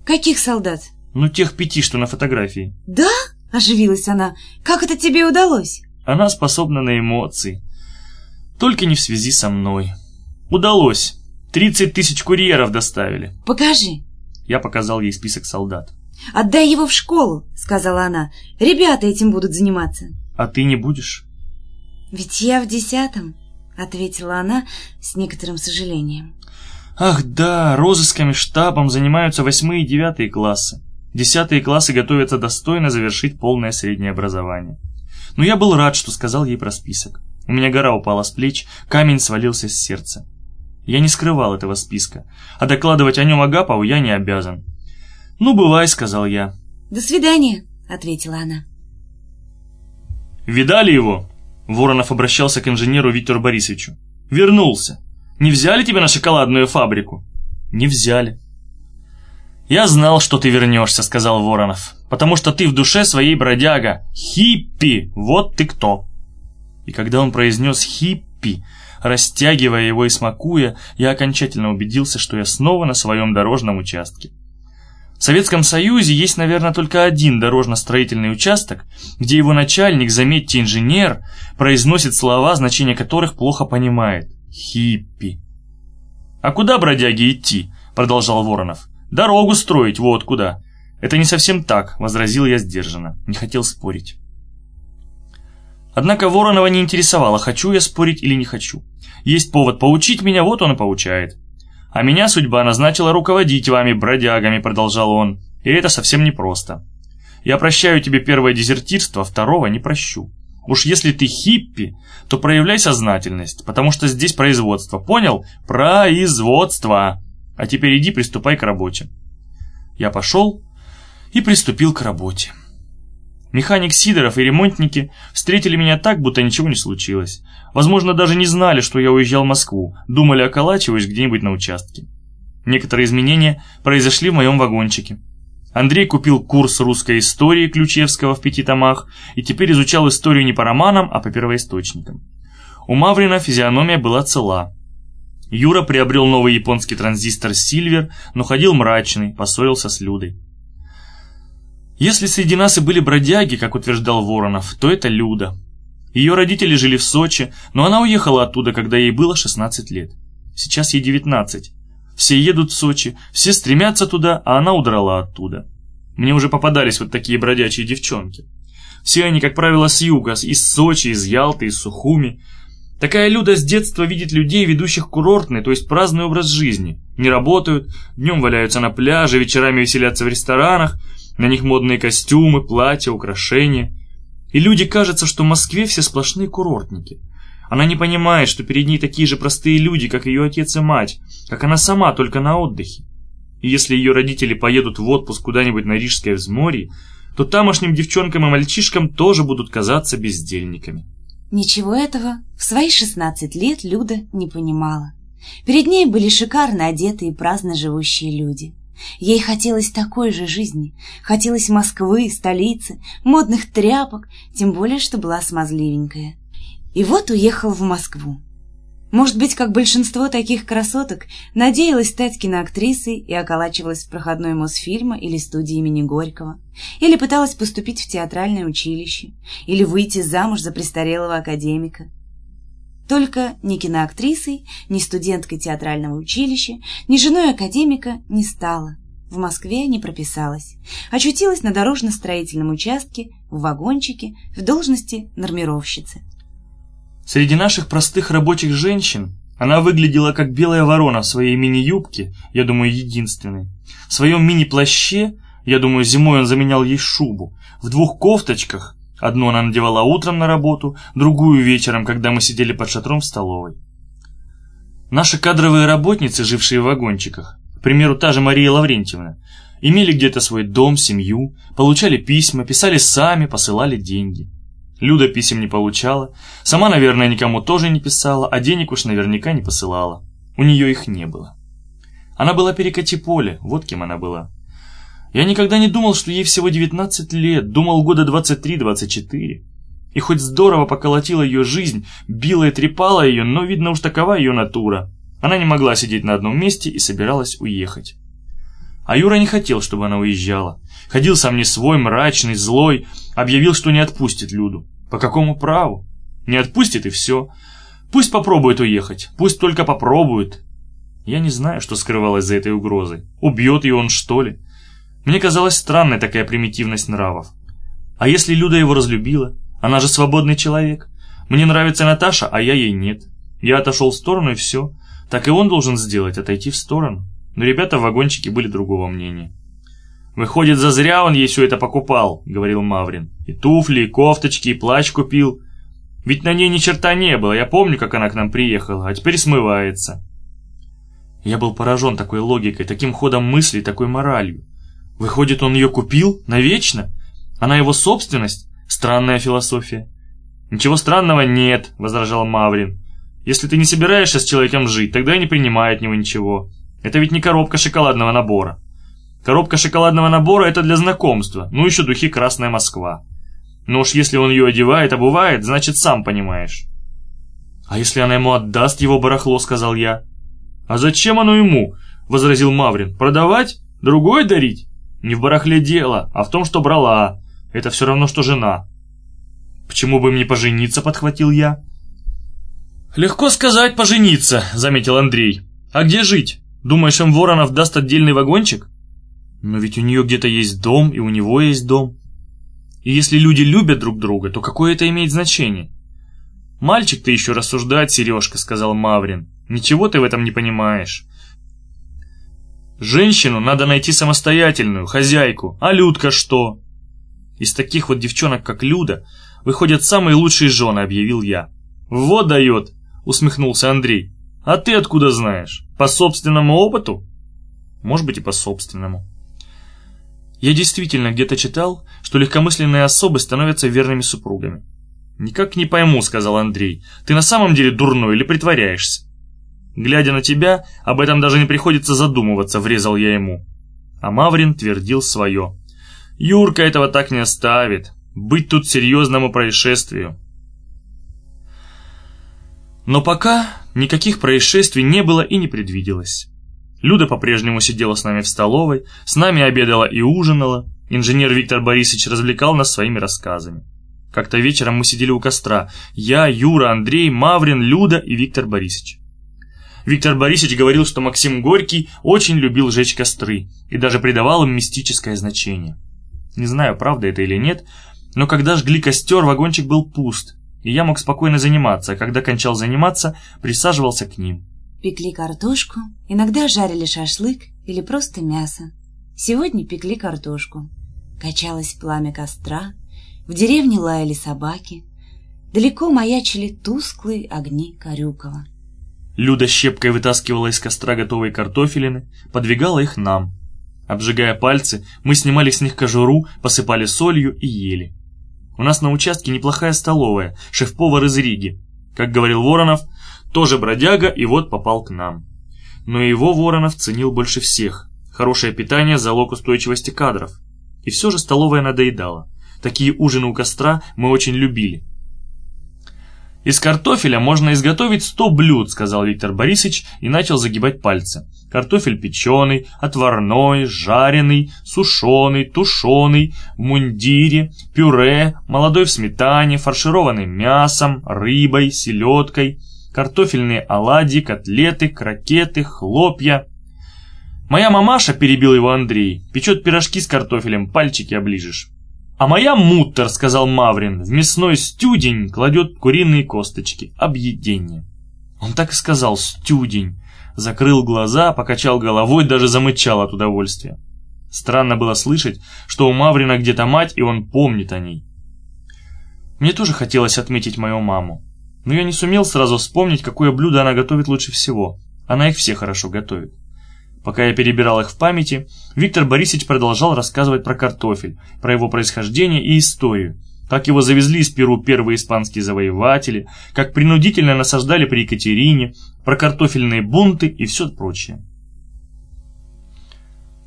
S1: «Каких солдат?»
S2: «Ну, тех пяти, что на фотографии».
S1: «Да?» — оживилась она. «Как это тебе удалось?»
S2: Она способна на эмоции. Только не в связи со мной. Удалось. Тридцать тысяч курьеров доставили.
S1: Покажи.
S2: Я показал ей список солдат.
S1: «Отдай его в школу», — сказала она. «Ребята этим будут заниматься».
S2: «А ты не будешь?»
S1: «Ведь я в десятом», — ответила она с некоторым сожалением.
S2: «Ах да, розысками штабом занимаются восьмые и девятые классы. Десятые классы готовятся достойно завершить полное среднее образование. Но я был рад, что сказал ей про список. У меня гора упала с плеч, камень свалился с сердца. Я не скрывал этого списка, а докладывать о нем Агапову я не обязан. «Ну, бывай», — сказал я.
S1: «До свидания», — ответила она.
S2: «Видали его?» Воронов обращался к инженеру Виктору Борисовичу. «Вернулся. Не взяли тебя на шоколадную фабрику?» «Не взяли». «Я знал, что ты вернешься», — сказал Воронов. «Потому что ты в душе своей бродяга. Хиппи! Вот ты кто!» И когда он произнес «хиппи», растягивая его и смакуя, я окончательно убедился, что я снова на своем дорожном участке. В Советском Союзе есть, наверное, только один дорожно-строительный участок, где его начальник, заметьте, инженер, произносит слова, значение которых плохо понимает. «Хиппи». «А куда, бродяги, идти?» — продолжал Воронов. «Дорогу строить, вот куда». «Это не совсем так», — возразил я сдержанно, не хотел спорить. Однако Воронова не интересовало, хочу я спорить или не хочу. Есть повод поучить меня, вот он и поучает. А меня судьба назначила руководить вами, бродягами, продолжал он. И это совсем непросто. Я прощаю тебе первое дезертирство, второго не прощу. Уж если ты хиппи, то проявляй сознательность, потому что здесь производство, понял? Производство! А теперь иди приступай к работе. Я пошел и приступил к работе. Механик Сидоров и ремонтники встретили меня так, будто ничего не случилось. Возможно, даже не знали, что я уезжал в Москву, думали, околачиваюсь где-нибудь на участке. Некоторые изменения произошли в моем вагончике. Андрей купил курс русской истории Ключевского в пяти томах и теперь изучал историю не по романам, а по первоисточникам. У Маврина физиономия была цела. Юра приобрел новый японский транзистор Сильвер, но ходил мрачный, поссорился с Людой. Если среди нас и были бродяги, как утверждал Воронов, то это Люда. Ее родители жили в Сочи, но она уехала оттуда, когда ей было 16 лет. Сейчас ей 19. Все едут в Сочи, все стремятся туда, а она удрала оттуда. Мне уже попадались вот такие бродячие девчонки. Все они, как правило, с юга, из Сочи, из Ялты, из Сухуми. Такая Люда с детства видит людей, ведущих курортный, то есть праздный образ жизни. Не работают, днем валяются на пляже, вечерами веселятся в ресторанах, на них модные костюмы, платья, украшения. И люди кажется, что в Москве все сплошные курортники – она не понимает, что перед ней такие же простые люди, как ее отец и мать, как она сама, только на отдыхе. И если ее родители поедут в отпуск куда-нибудь на Рижское взморье, то тамошним девчонкам и мальчишкам тоже будут казаться бездельниками.
S1: Ничего этого в свои 16 лет Люда не понимала. Перед ней были шикарно одетые и праздно живущие люди. Ей хотелось такой же жизни, хотелось Москвы, столицы, модных тряпок, тем более, что была смазливенькая. И вот уехал в Москву. Может быть, как большинство таких красоток, надеялась стать киноактрисой и околачивалась в проходной Мосфильма или студии имени Горького, или пыталась поступить в театральное училище, или выйти замуж за престарелого академика. Только ни киноактрисой, ни студенткой театрального училища, ни женой академика не стала. В Москве не прописалась. Очутилась на дорожно-строительном участке, в вагончике, в должности нормировщицы.
S2: Среди наших простых рабочих женщин она выглядела как белая ворона в своей мини-юбке, я думаю, единственной. В своем мини-плаще, я думаю, зимой он заменял ей шубу. В двух кофточках, одну она надевала утром на работу, другую вечером, когда мы сидели под шатром в столовой. Наши кадровые работницы, жившие в вагончиках, к примеру, та же Мария Лаврентьевна, имели где-то свой дом, семью, получали письма, писали сами, посылали деньги. Люда писем не получала, сама, наверное, никому тоже не писала, а денег уж наверняка не посылала. У нее их не было. Она была перекати поле, вот кем она была. Я никогда не думал, что ей всего 19 лет, думал года 23-24. И хоть здорово поколотила ее жизнь, била и трепала ее, но, видно уж такова ее натура. Она не могла сидеть на одном месте и собиралась уехать. А Юра не хотел, чтобы она уезжала. Ходил сам не свой, мрачный, злой, объявил, что не отпустит Люду. По какому праву? Не отпустит и все. Пусть попробует уехать, пусть только попробует. Я не знаю, что скрывалось за этой угрозой. Убьет ее он, что ли? Мне казалась странной такая примитивность нравов. А если Люда его разлюбила? Она же свободный человек. Мне нравится Наташа, а я ей нет. Я отошел в сторону и все. Так и он должен сделать, отойти в сторону. Но ребята в вагончике были другого мнения. «Выходит, зазря он ей все это покупал», — говорил Маврин. «И туфли, и кофточки, и плащ купил. Ведь на ней ни черта не было, я помню, как она к нам приехала, а теперь смывается». Я был поражен такой логикой, таким ходом мысли, такой моралью. Выходит, он ее купил навечно? Она его собственность? Странная философия. «Ничего странного нет», — возражал Маврин. «Если ты не собираешься с человеком жить, тогда и не принимай от него ничего. Это ведь не коробка шоколадного набора». Коробка шоколадного набора – это для знакомства, ну еще духи «Красная Москва». Но уж если он ее одевает, обувает, значит, сам понимаешь. «А если она ему отдаст его барахло?» – сказал я. «А зачем оно ему?» – возразил Маврин. «Продавать? Другой дарить? Не в барахле дело, а в том, что брала. Это все равно, что жена». «Почему бы мне пожениться?» – подхватил я. «Легко сказать пожениться», – заметил Андрей. «А где жить? Думаешь, им Воронов даст отдельный вагончик?» Но ведь у нее где-то есть дом, и у него есть дом. И если люди любят друг друга, то какое это имеет значение? «Мальчик ты еще рассуждать, Сережка», — сказал Маврин. «Ничего ты в этом не понимаешь. Женщину надо найти самостоятельную, хозяйку. А Людка что?» «Из таких вот девчонок, как Люда, выходят самые лучшие жены», — объявил я. «Вот дает», — усмехнулся Андрей. «А ты откуда знаешь? По собственному опыту?» «Может быть и по собственному». Я действительно где-то читал, что легкомысленные особы становятся верными супругами. «Никак не пойму», — сказал Андрей. «Ты на самом деле дурной или притворяешься?» Глядя на тебя, об этом даже не приходится задумываться, врезал я ему. А Маврин твердил свое. Юрка этого так не оставит. Быть тут серьезному происшествию. Но пока никаких происшествий не было и не предвиделось. Люда по-прежнему сидела с нами в столовой, с нами обедала и ужинала. Инженер Виктор Борисович развлекал нас своими рассказами. Как-то вечером мы сидели у костра. Я, Юра, Андрей, Маврин, Люда и Виктор Борисович. Виктор Борисович говорил, что Максим Горький очень любил жечь костры и даже придавал им мистическое значение. Не знаю, правда это или нет, но когда жгли костер, вагончик был пуст, и я мог спокойно заниматься, а когда кончал заниматься, присаживался к ним.
S1: Пекли картошку, иногда жарили шашлык или просто мясо. Сегодня пекли картошку. Качалось пламя костра, в деревне лаяли собаки, далеко маячили тусклые огни Корюкова.
S2: Люда щепкой вытаскивала из костра готовые картофелины, подвигала их нам. Обжигая пальцы, мы снимали с них кожуру, посыпали солью и ели. У нас на участке неплохая столовая, шеф-повар из Риги. Как говорил Воронов, тоже бродяга и вот попал к нам. Но его Воронов ценил больше всех. Хорошее питание – залог устойчивости кадров. И все же столовая надоедала. Такие ужины у костра мы очень любили. «Из картофеля можно изготовить сто блюд», — сказал Виктор Борисович и начал загибать пальцы. Картофель печеный, отварной, жареный, сушеный, тушеный, в мундире, пюре, молодой в сметане, фаршированный мясом, рыбой, селедкой, картофельные оладьи, котлеты, крокеты, хлопья. «Моя мамаша», — перебил его Андрей, — «печет пирожки с картофелем, пальчики оближешь». «А моя муттер», — сказал Маврин, — «в мясной стюдень кладет куриные косточки. Объедение». Он так и сказал «стюдень». Закрыл глаза, покачал головой, даже замычал от удовольствия. Странно было слышать, что у Маврина где-то мать, и он помнит о ней. Мне тоже хотелось отметить мою маму. Но я не сумел сразу вспомнить, какое блюдо она готовит лучше всего. Она их все хорошо готовит. Пока я перебирал их в памяти, Виктор Борисович продолжал рассказывать про картофель, про его происхождение и историю, как его завезли из Перу первые испанские завоеватели, как принудительно насаждали при Екатерине, про картофельные бунты и все прочее.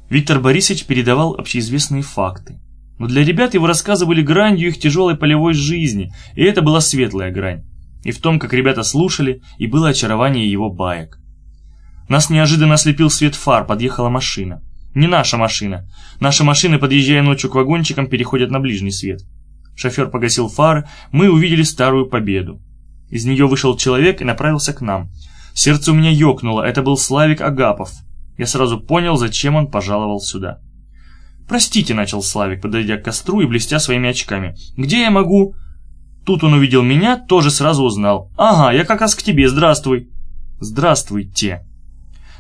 S2: Виктор Борисович передавал общеизвестные факты. Но для ребят его рассказы были гранью их тяжелой полевой жизни, и это была светлая грань. И в том, как ребята слушали, и было очарование его баек. Нас неожиданно ослепил свет фар, подъехала машина. Не наша машина. Наши машины, подъезжая ночью к вагончикам, переходят на ближний свет. Шофер погасил фары, мы увидели старую победу. Из нее вышел человек и направился к нам. Сердце у меня ёкнуло, это был Славик Агапов. Я сразу понял, зачем он пожаловал сюда. «Простите», — начал Славик, подойдя к костру и блестя своими очками. «Где я могу...» Тут он увидел меня, тоже сразу узнал. «Ага, я как раз к тебе, здравствуй». «Здравствуйте»,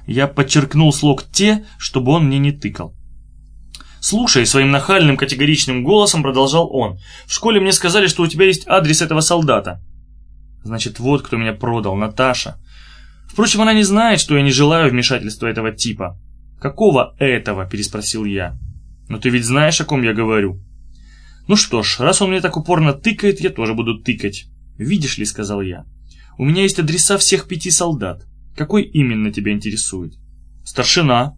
S2: я подчеркнул слог «те», чтобы он мне не тыкал. «Слушай», — своим нахальным категоричным голосом продолжал он, «в школе мне сказали, что у тебя есть адрес этого солдата». Значит, вот кто меня продал, Наташа. Впрочем, она не знает, что я не желаю вмешательства этого типа. «Какого этого?» – переспросил я. «Но ты ведь знаешь, о ком я говорю». «Ну что ж, раз он мне так упорно тыкает, я тоже буду тыкать». «Видишь ли», – сказал я, – «у меня есть адреса всех пяти солдат. Какой именно тебя интересует? Старшина.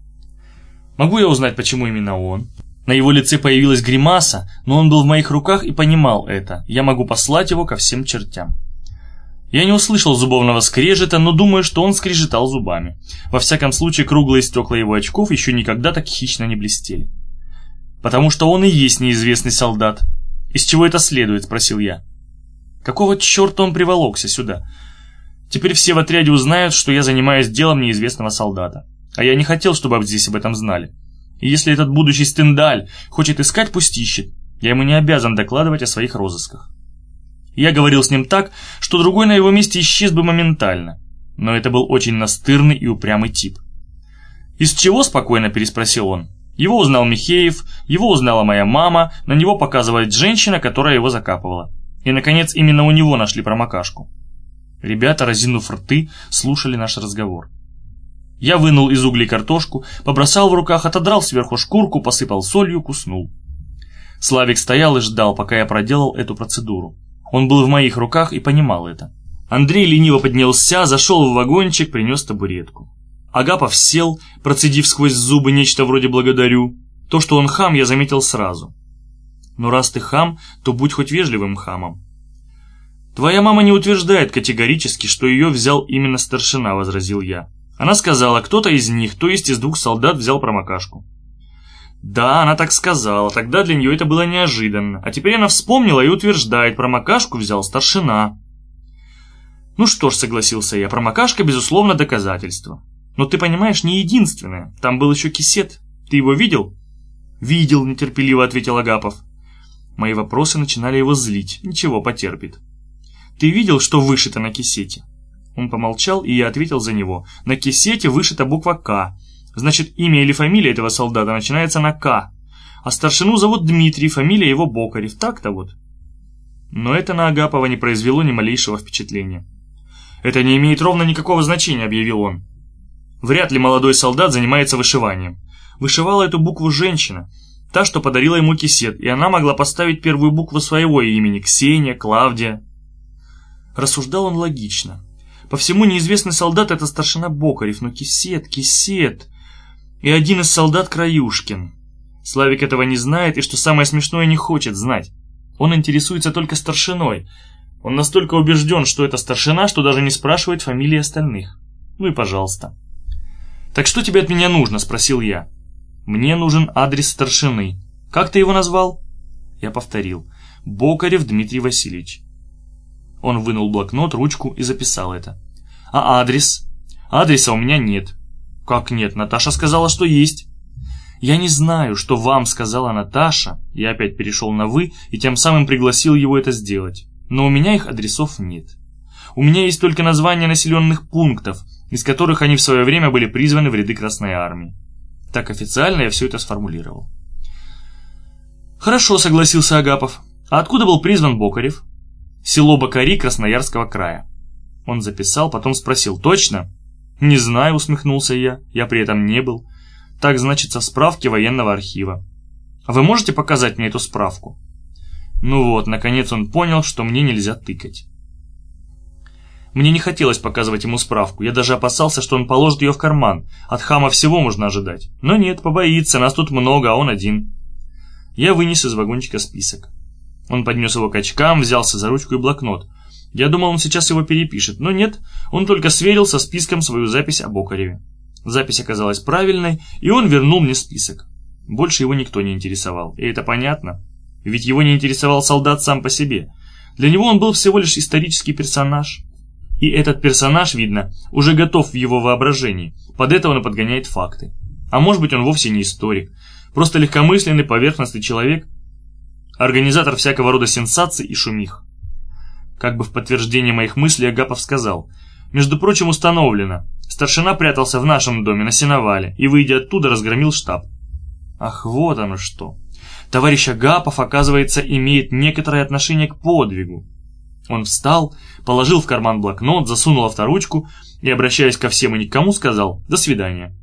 S2: Могу я узнать, почему именно он? На его лице появилась гримаса, но он был в моих руках и понимал это. Я могу послать его ко всем чертям. Я не услышал зубовного скрежета, но думаю, что он скрежетал зубами. Во всяком случае, круглые стекла его очков еще никогда так хищно не блестели. «Потому что он и есть неизвестный солдат». «Из чего это следует?» – спросил я. «Какого черта он приволокся сюда? Теперь все в отряде узнают, что я занимаюсь делом неизвестного солдата. А я не хотел, чтобы здесь об этом знали. И если этот будущий Стендаль хочет искать, пусть ищет. Я ему не обязан докладывать о своих розысках. Я говорил с ним так, что другой на его месте исчез бы моментально. Но это был очень настырный и упрямый тип. «Из чего?» – спокойно переспросил он. Его узнал Михеев, его узнала моя мама, на него показывает женщина, которая его закапывала. И, наконец, именно у него нашли промокашку. Ребята, разинув рты, слушали наш разговор. Я вынул из углей картошку, побросал в руках, отодрал сверху шкурку, посыпал солью, куснул. Славик стоял и ждал, пока я проделал эту процедуру. Он был в моих руках и понимал это. Андрей лениво поднялся, зашел в вагончик, принес табуретку. Агапов сел, процедив сквозь зубы нечто вроде «благодарю». То, что он хам, я заметил сразу. Но раз ты хам, то будь хоть вежливым хамом. Твоя мама не утверждает категорически, что ее взял именно старшина, возразил я. Она сказала, кто-то из них, то есть из двух солдат, взял промокашку. Да, она так сказала, тогда для нее это было неожиданно. А теперь она вспомнила и утверждает, промокашку взял старшина. Ну что ж, согласился я, промокашка, безусловно, доказательство. Но ты понимаешь, не единственное. Там был еще кисет. Ты его видел? Видел, нетерпеливо ответил Агапов. Мои вопросы начинали его злить. Ничего, потерпит. Ты видел, что вышито на кисете? Он помолчал, и я ответил за него. На кисете вышита буква «К». Значит, имя или фамилия этого солдата начинается на «К». А старшину зовут Дмитрий, фамилия его Бокарев. Так-то вот. Но это на Агапова не произвело ни малейшего впечатления. «Это не имеет ровно никакого значения», — объявил он. Вряд ли молодой солдат занимается вышиванием. Вышивала эту букву женщина, та, что подарила ему кисет, и она могла поставить первую букву своего имени – Ксения, Клавдия. Рассуждал он логично. По всему неизвестный солдат – это старшина Бокарев, но кисет, кисет. И один из солдат – Краюшкин. Славик этого не знает и, что самое смешное, не хочет знать. Он интересуется только старшиной. Он настолько убежден, что это старшина, что даже не спрашивает фамилии остальных. Ну и пожалуйста. «Так что тебе от меня нужно?» – спросил я. «Мне нужен адрес старшины. Как ты его назвал?» Я повторил. «Бокарев Дмитрий Васильевич». Он вынул блокнот, ручку и записал это. «А адрес?» «Адреса у меня нет». «Как нет? Наташа сказала, что есть». «Я не знаю, что вам сказала Наташа». Я опять перешел на «вы» и тем самым пригласил его это сделать. Но у меня их адресов нет. У меня есть только названия населенных пунктов, из которых они в свое время были призваны в ряды Красной Армии. Так официально я все это сформулировал. «Хорошо», — согласился Агапов. «А откуда был призван Бокарев?» «Село Бакари Красноярского края». Он записал, потом спросил, «Точно?» «Не знаю», — усмехнулся я, «я при этом не был». «Так значится в справке военного архива». «А вы можете показать мне эту справку?» Ну вот, наконец он понял, что мне нельзя тыкать. Мне не хотелось показывать ему справку, я даже опасался, что он положит ее в карман. От хама всего можно ожидать. Но нет, побоится, нас тут много, а он один. Я вынес из вагончика список. Он поднес его к очкам, взялся за ручку и блокнот. Я думал, он сейчас его перепишет, но нет, он только сверил со списком свою запись о Бокареве. Запись оказалась правильной, и он вернул мне список. Больше его никто не интересовал, и это понятно. Ведь его не интересовал солдат сам по себе. Для него он был всего лишь исторический персонаж. И этот персонаж, видно, уже готов в его воображении. Под это он и подгоняет факты. А может быть он вовсе не историк. Просто легкомысленный поверхностный человек. Организатор всякого рода сенсаций и шумих. Как бы в подтверждение моих мыслей Агапов сказал. Между прочим, установлено. Старшина прятался в нашем доме на сеновале и, выйдя оттуда, разгромил штаб. Ах, вот оно что. Товарищ Агапов, оказывается, имеет некоторое отношение к подвигу. Он встал, положил в карман блокнот, засунул авторучку и, обращаясь ко всем и никому, сказал «до свидания».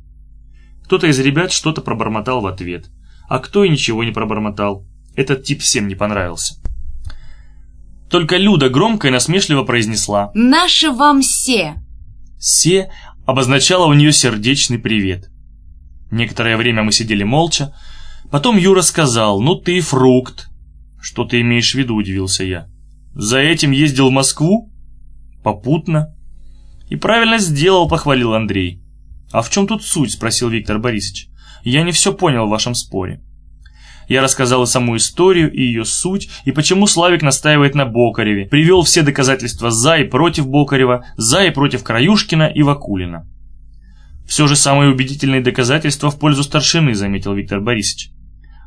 S2: Кто-то из ребят что-то пробормотал в ответ, а кто и ничего не пробормотал. Этот тип всем не понравился. Только Люда громко и насмешливо произнесла
S1: «Наше вам все!»
S2: «Се» обозначало у нее сердечный привет. Некоторое время мы сидели молча, потом Юра сказал «Ну ты фрукт». «Что ты имеешь в виду?» – удивился я. За этим ездил в Москву? Попутно. И правильно сделал, похвалил Андрей. А в чем тут суть? Спросил Виктор Борисович. Я не все понял в вашем споре. Я рассказал и саму историю, и ее суть, и почему Славик настаивает на Бокареве, привел все доказательства за и против Бокарева, за и против Краюшкина и Вакулина. Все же самые убедительные доказательства в пользу старшины, заметил Виктор Борисович.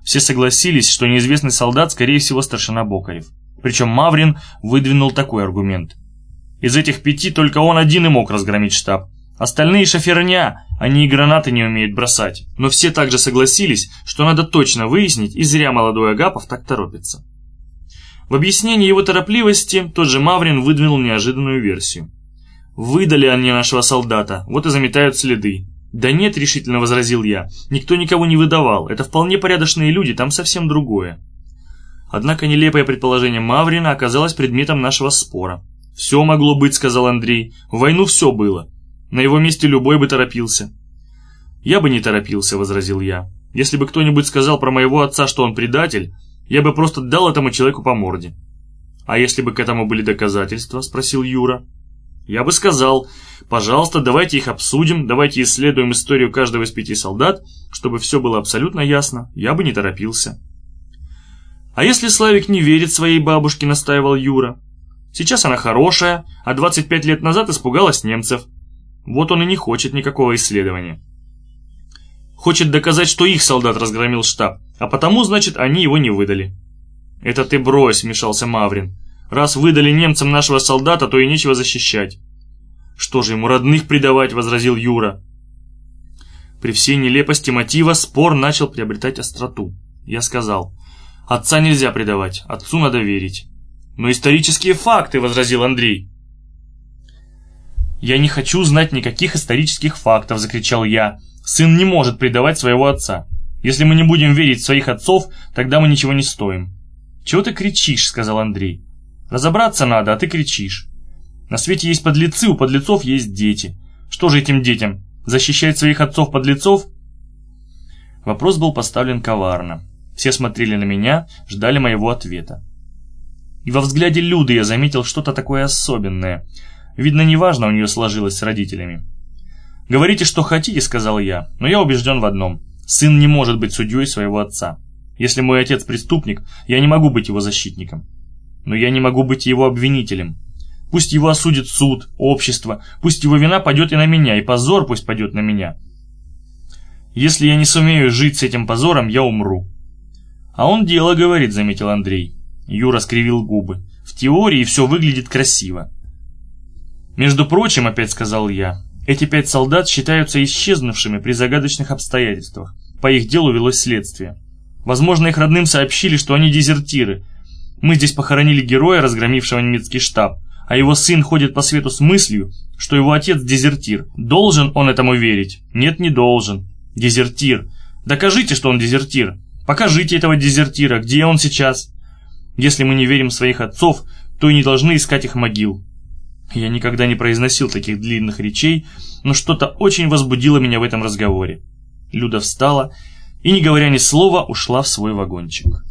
S2: Все согласились, что неизвестный солдат, скорее всего, старшина Бокарев. Причем Маврин выдвинул такой аргумент. Из этих пяти только он один и мог разгромить штаб. Остальные шоферня, они и гранаты не умеют бросать. Но все также согласились, что надо точно выяснить, и зря молодой Агапов так торопится. В объяснении его торопливости тот же Маврин выдвинул неожиданную версию. «Выдали они нашего солдата, вот и заметают следы». «Да нет», — решительно возразил я, — «никто никого не выдавал, это вполне порядочные люди, там совсем другое». Однако нелепое предположение Маврина оказалось предметом нашего спора. «Все могло быть», — сказал Андрей, — «в войну все было. На его месте любой бы торопился». «Я бы не торопился», — возразил я. «Если бы кто-нибудь сказал про моего отца, что он предатель, я бы просто дал этому человеку по морде». «А если бы к этому были доказательства?» — спросил Юра. «Я бы сказал, пожалуйста, давайте их обсудим, давайте исследуем историю каждого из пяти солдат, чтобы все было абсолютно ясно. Я бы не торопился». «А если Славик не верит своей бабушке?» — настаивал Юра. «Сейчас она хорошая, а 25 лет назад испугалась немцев. Вот он и не хочет никакого исследования. Хочет доказать, что их солдат разгромил штаб, а потому, значит, они его не выдали. «Это ты брось», — вмешался Маврин. «Раз выдали немцам нашего солдата, то и нечего защищать». «Что же ему родных предавать?» — возразил Юра. При всей нелепости мотива спор начал приобретать остроту. Я сказал, «Отца нельзя предавать, отцу надо верить». «Но исторические факты», — возразил Андрей. «Я не хочу знать никаких исторических фактов», — закричал я. «Сын не может предавать своего отца. Если мы не будем верить в своих отцов, тогда мы ничего не стоим». «Чего ты кричишь?» — сказал Андрей. «Разобраться надо, а ты кричишь. На свете есть подлецы, у подлецов есть дети. Что же этим детям? Защищать своих отцов-подлецов?» Вопрос был поставлен коварно. Все смотрели на меня, ждали моего ответа. И во взгляде Люды я заметил что-то такое особенное — Видно, неважно у нее сложилось с родителями. «Говорите, что хотите», — сказал я, — «но я убежден в одном. Сын не может быть судьей своего отца. Если мой отец преступник, я не могу быть его защитником. Но я не могу быть его обвинителем. Пусть его осудит суд, общество, пусть его вина падет и на меня, и позор пусть падет на меня. Если я не сумею жить с этим позором, я умру». «А он дело говорит», — заметил Андрей. Юра скривил губы. «В теории все выглядит красиво. «Между прочим, — опять сказал я, — эти пять солдат считаются исчезнувшими при загадочных обстоятельствах. По их делу велось следствие. Возможно, их родным сообщили, что они дезертиры. Мы здесь похоронили героя, разгромившего немецкий штаб, а его сын ходит по свету с мыслью, что его отец дезертир. Должен он этому верить? Нет, не должен. Дезертир. Докажите, что он дезертир. Покажите этого дезертира, где он сейчас. Если мы не верим в своих отцов, то и не должны искать их могил. Я никогда не произносил таких длинных речей, но что-то очень возбудило меня в этом разговоре. Люда встала и, не говоря ни слова, ушла в свой вагончик.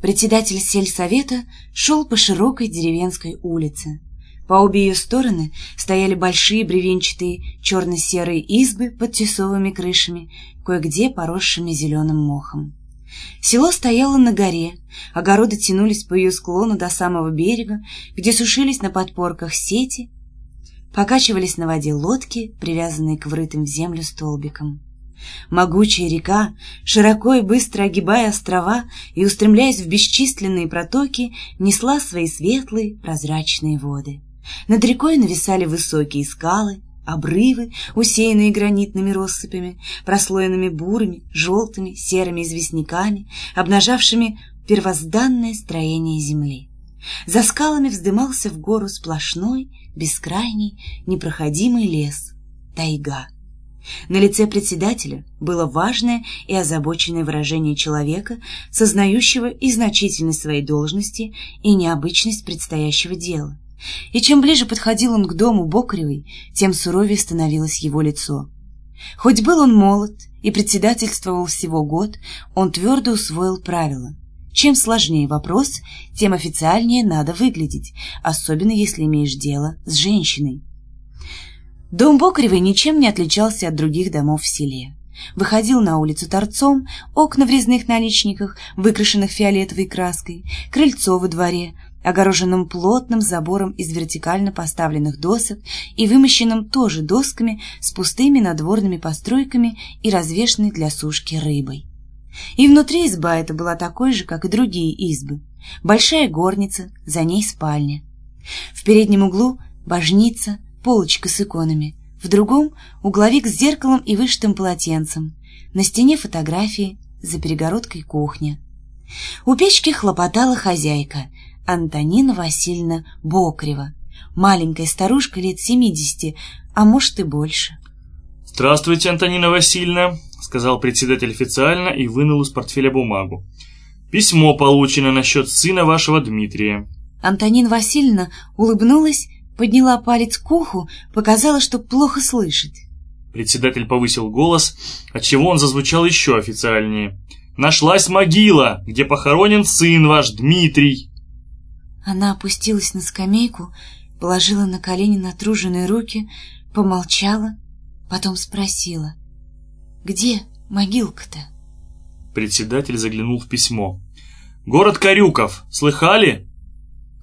S1: Председатель сельсовета шел по широкой деревенской улице. По обе ее стороны стояли большие бревенчатые черно-серые избы под тесовыми крышами, кое-где поросшими зеленым мохом. Село стояло на горе, огороды тянулись по ее склону до самого берега, где сушились на подпорках сети, покачивались на воде лодки, привязанные к врытым в землю столбикам. Могучая река, широко и быстро огибая острова и устремляясь в бесчисленные протоки, несла свои светлые прозрачные воды. Над рекой нависали высокие скалы, обрывы, усеянные гранитными россыпями, прослоенными бурыми, желтыми, серыми известняками, обнажавшими первозданное строение земли. За скалами вздымался в гору сплошной, бескрайний, непроходимый лес, тайга. На лице председателя было важное и озабоченное выражение человека, сознающего и значительность своей должности, и необычность предстоящего дела. И чем ближе подходил он к дому Бокаревой, тем суровее становилось его лицо. Хоть был он молод и председательствовал всего год, он твердо усвоил правило. Чем сложнее вопрос, тем официальнее надо выглядеть, особенно если имеешь дело с женщиной. Дом Бокаревой ничем не отличался от других домов в селе. Выходил на улицу торцом, окна в резных наличниках, выкрашенных фиолетовой краской, крыльцо во дворе, огороженном плотным забором из вертикально поставленных досок и вымощенным тоже досками с пустыми надворными постройками и развешенной для сушки рыбой. И внутри изба эта была такой же, как и другие избы. Большая горница, за ней спальня. В переднем углу божница, полочка с иконами. В другом — угловик с зеркалом и вышитым полотенцем. На стене фотографии, за перегородкой кухня. У печки хлопотала хозяйка, Антонина Васильевна Бокрева, маленькая старушка лет семидесяти, а может и больше.
S2: «Здравствуйте, Антонина Васильевна», — сказал председатель официально и вынул из портфеля бумагу. «Письмо получено насчет сына вашего Дмитрия».
S1: Антонина Васильевна улыбнулась, подняла палец к уху, показала, что плохо слышит.
S2: Председатель повысил голос, отчего он зазвучал еще официальнее. «Нашлась могила, где похоронен сын ваш, Дмитрий!»
S1: Она опустилась на скамейку, положила на колени натруженные руки, помолчала, потом спросила. «Где могилка-то?»
S2: Председатель заглянул в письмо. «Город Карюков, слыхали?»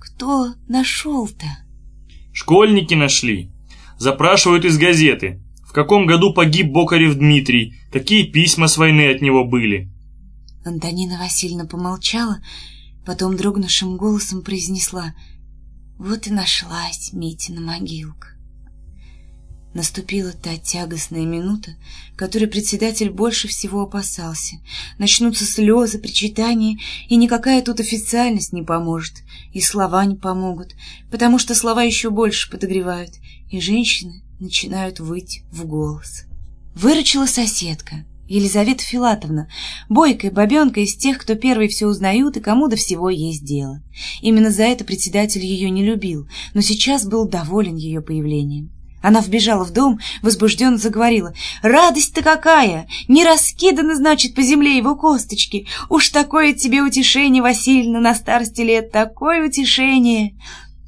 S1: «Кто нашел-то?»
S2: «Школьники нашли. Запрашивают из газеты. В каком году погиб Бокарев Дмитрий? Какие письма с войны от него были?»
S1: Антонина Васильевна помолчала, потом дрогнувшим голосом произнесла «Вот и нашлась Митина могилка». Наступила та тягостная минута, которой председатель больше всего опасался. Начнутся слезы, причитания, и никакая тут официальность не поможет, и слова не помогут, потому что слова еще больше подогревают, и женщины начинают выть в голос. Выручила соседка, Елизавета Филатовна, бойкая бабенка из тех, кто первый все узнают и кому до всего есть дело. Именно за это председатель ее не любил, но сейчас был доволен ее появлением. Она вбежала в дом, возбужденно заговорила. «Радость-то какая! Не раскиданы, значит, по земле его косточки! Уж такое тебе утешение, Васильевна, на старости лет! Такое утешение!»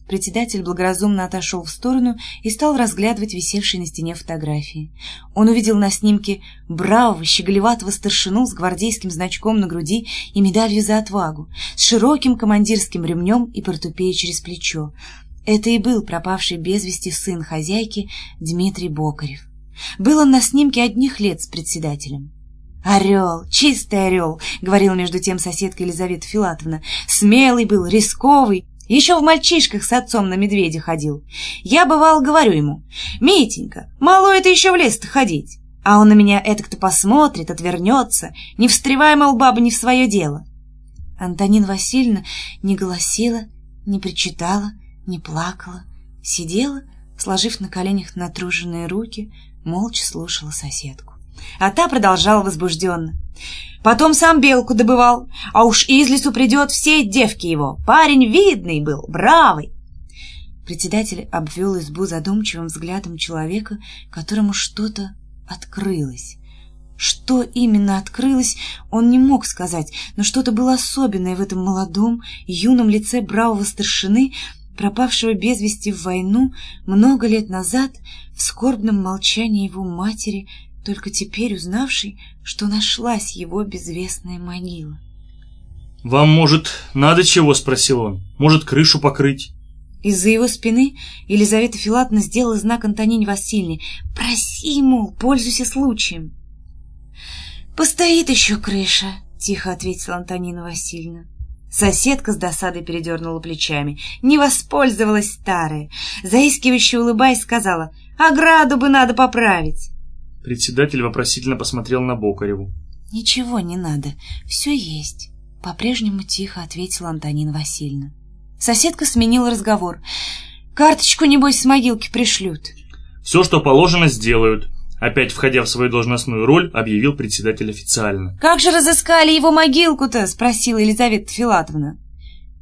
S1: Председатель благоразумно отошел в сторону и стал разглядывать висевшие на стене фотографии. Он увидел на снимке бравого, щеголеватого старшину с гвардейским значком на груди и медалью за отвагу, с широким командирским ремнем и портупеей через плечо. Это и был пропавший без вести сын хозяйки Дмитрий Бокарев. Был он на снимке одних лет с председателем. «Орел, чистый орел», — говорила между тем соседка Елизавета Филатовна. «Смелый был, рисковый, еще в мальчишках с отцом на медведя ходил. Я, бывал, говорю ему, «Митенька, мало это еще в лес-то ходить». А он на меня этак-то посмотрит, отвернется, не встревая, мол, баба, не в свое дело. Антонина Васильевна не голосила, не причитала, не плакала, сидела, сложив на коленях натруженные руки, молча слушала соседку. А та продолжала возбужденно. Потом сам белку добывал, а уж из лесу придет все девки его. Парень видный был, бравый. Председатель обвел избу задумчивым взглядом человека, которому что-то открылось. Что именно открылось, он не мог сказать, но что-то было особенное в этом молодом, юном лице бравого старшины, пропавшего без вести в войну много лет назад в скорбном молчании его матери, только теперь узнавшей, что нашлась его безвестная могила.
S2: «Вам, может, надо чего?» — спросил он. «Может, крышу покрыть?»
S1: Из-за его спины Елизавета Филатовна сделала знак Антонине Васильевне. «Проси, мол, пользуйся случаем». «Постоит еще крыша», — тихо ответила Антонина Васильевна. Соседка с досадой передернула плечами. Не воспользовалась старая. Заискивающе улыбаясь, сказала, «Ограду бы надо поправить».
S2: Председатель вопросительно посмотрел на Бокареву.
S1: «Ничего не надо, все есть», — по-прежнему тихо ответила Антонина Васильевна. Соседка сменила разговор. «Карточку, небось, с могилки пришлют».
S2: «Все, что положено, сделают», Опять входя в свою должностную роль, объявил председатель официально.
S1: «Как же разыскали его могилку-то?» — спросила Елизавета Филатовна.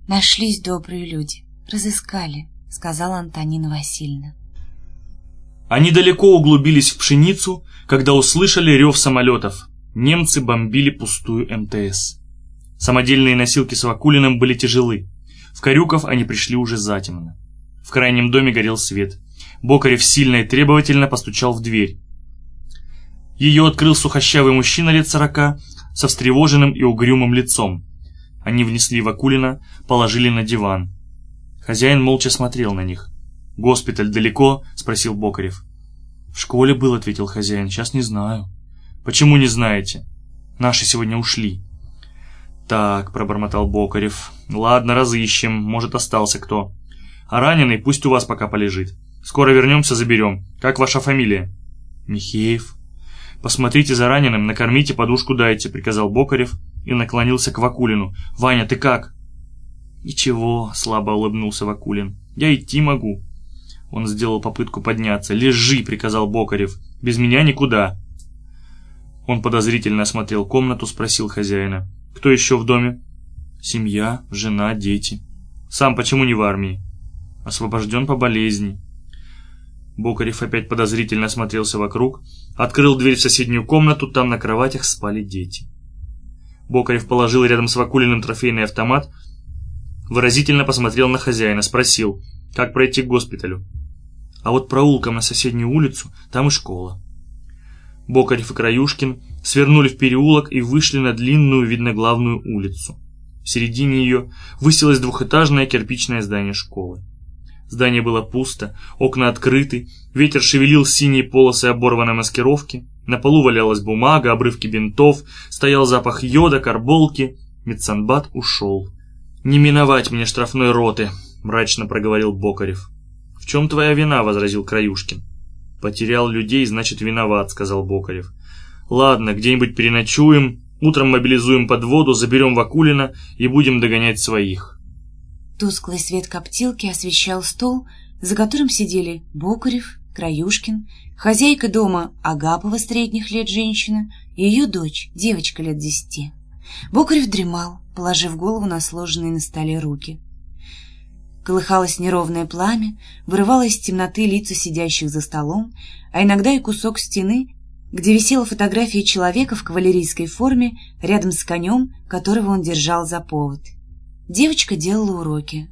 S1: «Нашлись добрые люди. Разыскали», — сказала Антонина Васильевна.
S2: Они далеко углубились в пшеницу, когда услышали рев самолетов. Немцы бомбили пустую МТС. Самодельные носилки с Вакулиным были тяжелы. В Карюков они пришли уже затемно. В крайнем доме горел свет. Бокарев сильно и требовательно постучал в дверь. Ее открыл сухощавый мужчина лет сорока со встревоженным и угрюмым лицом. Они внесли Вакулина, положили на диван. Хозяин молча смотрел на них. «Госпиталь далеко?» — спросил Бокарев. «В школе был», — ответил хозяин. «Сейчас не знаю». «Почему не знаете?» Наши сегодня ушли». «Так», — пробормотал Бокарев. «Ладно, разыщем, может, остался кто. А раненый пусть у вас пока полежит. Скоро вернемся, заберем. Как ваша фамилия?» «Михеев». «Посмотрите за раненым, накормите, подушку дайте», — приказал Бокарев и наклонился к Вакулину. «Ваня, ты как?» «Ничего», — слабо улыбнулся Вакулин. «Я идти могу». Он сделал попытку подняться. «Лежи», — приказал Бокарев. «Без меня никуда». Он подозрительно осмотрел комнату, спросил хозяина. «Кто еще в доме?» «Семья, жена, дети». «Сам почему не в армии?» «Освобожден по болезни». Бокарев опять подозрительно осмотрелся вокруг, открыл дверь в соседнюю комнату, там на кроватях спали дети. Бокарев положил рядом с Вакулиным трофейный автомат, выразительно посмотрел на хозяина, спросил, как пройти к госпиталю. А вот проулком на соседнюю улицу, там и школа. Бокарев и Краюшкин свернули в переулок и вышли на длинную, видно, главную улицу. В середине ее высилось двухэтажное кирпичное здание школы. Здание было пусто, окна открыты, ветер шевелил синие полосы оборванной маскировки, на полу валялась бумага, обрывки бинтов, стоял запах йода, карболки. Медсанбат ушел. «Не миновать мне штрафной роты», — мрачно проговорил Бокарев. «В чем твоя вина?» — возразил Краюшкин. «Потерял людей, значит, виноват», — сказал Бокарев. «Ладно, где-нибудь переночуем, утром мобилизуем подводу, заберем Вакулина и будем догонять своих».
S1: Тусклый свет коптилки освещал стол, за которым сидели Бокарев, Краюшкин, хозяйка дома Агапова средних лет женщина и ее дочь, девочка лет десяти. Бокарев дремал, положив голову на сложенные на столе руки. Колыхалось неровное пламя, вырывало из темноты лица сидящих за столом, а иногда и кусок стены, где висела фотография человека в кавалерийской форме рядом с конем, которого он держал за повод. Девочка делала уроки.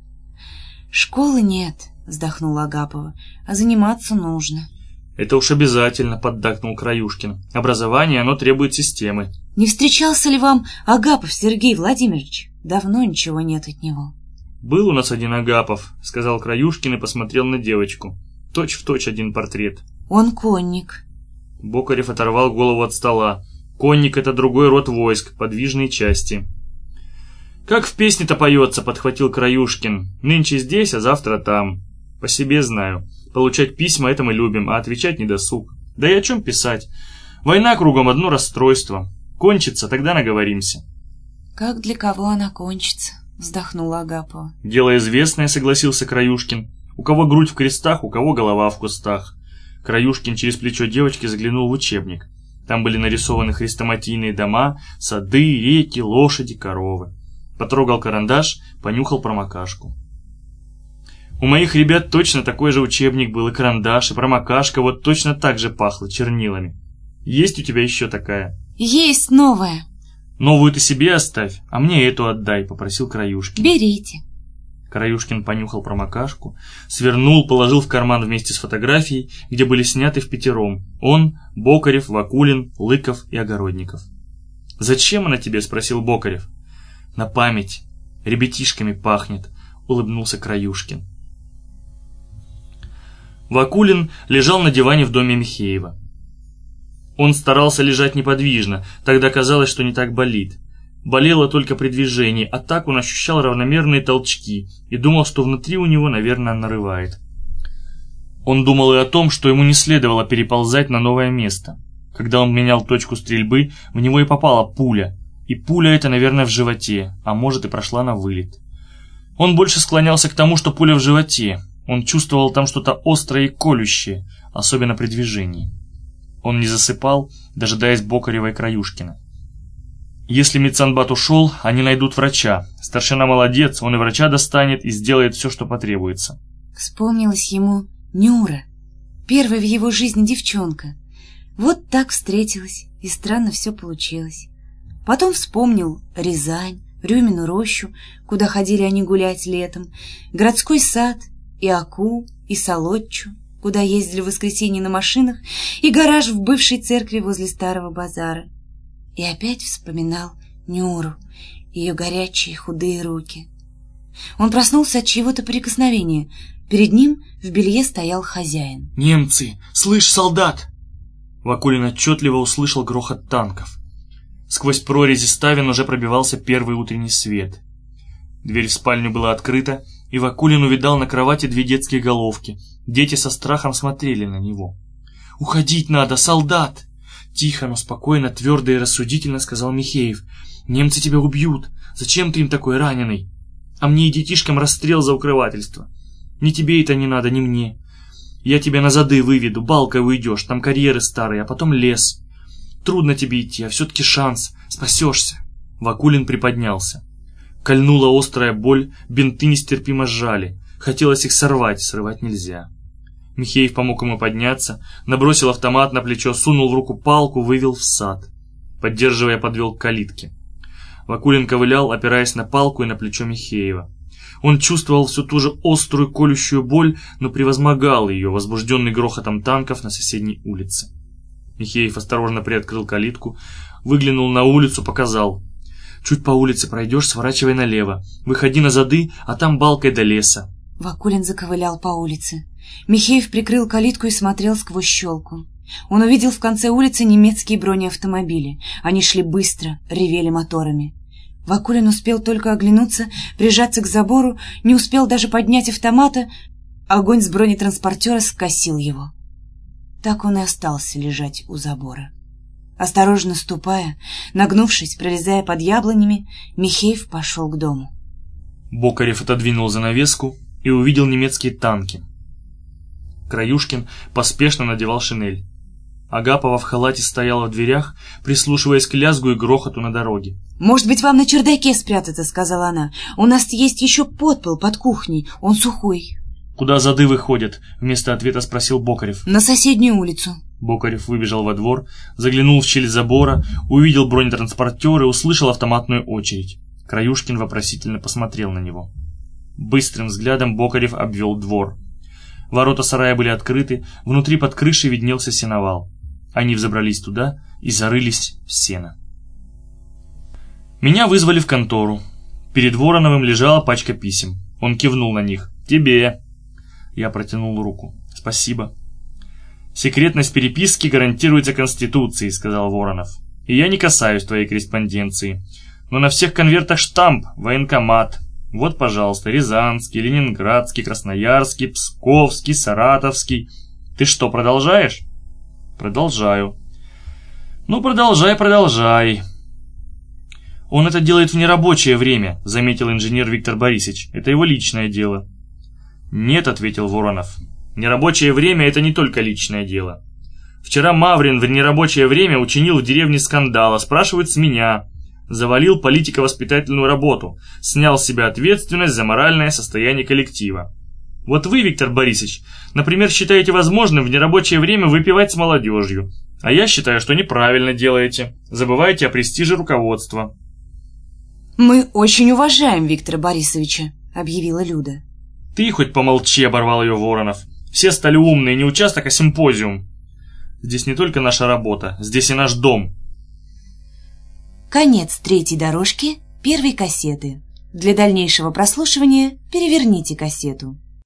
S1: «Школы нет», — вздохнула Агапова, — «а заниматься нужно».
S2: «Это уж обязательно», — поддакнул Краюшкин. «Образование, оно требует системы».
S1: «Не встречался ли вам Агапов Сергей Владимирович? Давно ничего нет от него».
S2: «Был у нас один Агапов», — сказал Краюшкин и посмотрел на девочку. Точь в точь один портрет.
S1: «Он конник».
S2: Бокарев оторвал голову от стола. «Конник — это другой род войск, подвижные части». «Как в песне-то поется», — подхватил Краюшкин. «Нынче здесь, а завтра там. По себе знаю. Получать письма — это мы любим, а отвечать не досуг. Да и о чем писать? Война кругом одно расстройство. Кончится, тогда наговоримся».
S1: «Как для кого она кончится?» — вздохнула Агапова.
S2: «Дело известное», — согласился Краюшкин. «У кого грудь в крестах, у кого голова в кустах». Краюшкин через плечо девочки заглянул в учебник. Там были нарисованы хрестоматийные дома, сады, реки, лошади, коровы. Потрогал карандаш, понюхал промокашку. У моих ребят точно такой же учебник был, и карандаш, и промокашка вот точно так же пахло чернилами. Есть у тебя еще такая?
S1: Есть новая.
S2: Новую ты себе оставь, а мне эту отдай, попросил Краюшкин.
S1: Берите.
S2: Краюшкин понюхал промокашку, свернул, положил в карман вместе с фотографией, где были сняты в пятером. Он, Бокарев, Вакулин, Лыков и Огородников. «Зачем она тебе?» – спросил Бокарев. «На память. Ребятишками пахнет», — улыбнулся Краюшкин. Вакулин лежал на диване в доме Михеева. Он старался лежать неподвижно, тогда казалось, что не так болит. Болело только при движении, а так он ощущал равномерные толчки и думал, что внутри у него, наверное, нарывает. Он думал и о том, что ему не следовало переползать на новое место. Когда он менял точку стрельбы, в него и попала пуля, и пуля эта, наверное, в животе, а может и прошла на вылет. Он больше склонялся к тому, что пуля в животе. Он чувствовал там что-то острое и колющее, особенно при движении. Он не засыпал, дожидаясь Бокарева и Краюшкина. Если медсанбат ушел, они найдут врача. Старшина молодец, он и врача достанет и сделает все, что потребуется.
S1: Вспомнилась ему Нюра, первая в его жизни девчонка. Вот так встретилась, и странно все получилось. Потом вспомнил Рязань, Рюмину рощу, куда ходили они гулять летом, городской сад, и Аку, и Солодчу, куда ездили в воскресенье на машинах, и гараж в бывшей церкви возле старого базара. И опять вспоминал Нюру, ее горячие худые руки. Он проснулся от чьего-то прикосновения. Перед ним в белье стоял хозяин.
S2: «Немцы! Слышь, солдат!» Вакулин отчетливо услышал грохот танков. Сквозь прорези ставен уже пробивался первый утренний свет. Дверь в спальню была открыта, и Вакулин увидал на кровати две детские головки. Дети со страхом смотрели на него. «Уходить надо, солдат!» Тихо, но спокойно, твердо и рассудительно сказал Михеев. «Немцы тебя убьют. Зачем ты им такой раненый? А мне и детишкам расстрел за укрывательство. Ни тебе это не надо, ни мне. Я тебя на зады выведу, балкой уйдешь, там карьеры старые, а потом лес. Трудно тебе идти, а все-таки шанс, спасешься». Вакулин приподнялся. Кольнула острая боль, бинты нестерпимо сжали. Хотелось их сорвать, срывать нельзя. Михеев помог ему подняться, набросил автомат на плечо, сунул в руку палку, вывел в сад. Поддерживая, подвел к калитке. Вакулин ковылял, опираясь на палку и на плечо Михеева. Он чувствовал всю ту же острую колющую боль, но превозмогал ее, возбужденный грохотом танков на соседней улице. Михеев осторожно приоткрыл калитку, выглянул на улицу, показал. «Чуть по улице пройдешь, сворачивай налево. Выходи на зады, а там балкой до леса».
S1: Вакулин заковылял по улице. Михеев прикрыл калитку и смотрел сквозь щелку. Он увидел в конце улицы немецкие бронеавтомобили. Они шли быстро, ревели моторами. Вакулин успел только оглянуться, прижаться к забору, не успел даже поднять автомата. Огонь с бронетранспортера скосил его. Так он и остался лежать у забора. Осторожно ступая, нагнувшись, пролезая под яблонями, Михеев пошел к дому.
S2: Бокарев отодвинул занавеску и увидел немецкие танки. Краюшкин поспешно надевал шинель. Агапова в халате стояла в дверях, прислушиваясь к лязгу и грохоту на дороге.
S1: «Может быть, вам на чердаке спрятаться?» — сказала она. «У нас есть еще подпол под кухней, он сухой».
S2: «Куда зады выходят?» — вместо ответа спросил Бокарев.
S1: «На соседнюю улицу».
S2: Бокарев выбежал во двор, заглянул в щель забора, увидел бронетранспортер и услышал автоматную очередь. Краюшкин вопросительно посмотрел на него. Быстрым взглядом Бокарев обвел двор. Ворота сарая были открыты, внутри под крышей виднелся сеновал. Они взобрались туда и зарылись в сено. Меня вызвали в контору. Перед Вороновым лежала пачка писем. Он кивнул на них. «Тебе». Я протянул руку. «Спасибо». «Секретность переписки гарантируется Конституцией», — сказал Воронов. «И я не касаюсь твоей корреспонденции. Но на всех конвертах штамп, военкомат, вот, пожалуйста, Рязанский, Ленинградский, Красноярский, Псковский, Саратовский. Ты что, продолжаешь? Продолжаю. Ну, продолжай, продолжай. Он это делает в нерабочее время, заметил инженер Виктор Борисович. Это его личное дело. Нет, ответил Воронов. Нерабочее время это не только личное дело. Вчера Маврин в нерабочее время учинил в деревне скандала, спрашивает с меня завалил политико-воспитательную работу, снял с себя ответственность за моральное состояние коллектива. Вот вы, Виктор Борисович, например, считаете возможным в нерабочее время выпивать с молодежью, а я считаю, что неправильно делаете, забываете о престиже руководства.
S1: «Мы очень уважаем Виктора Борисовича», — объявила Люда.
S2: «Ты хоть помолчи», — оборвал ее Воронов. «Все стали умные, не участок, а симпозиум. Здесь не только наша работа, здесь и наш дом,
S1: Конец третьей дорожки первой кассеты. Для дальнейшего прослушивания переверните кассету.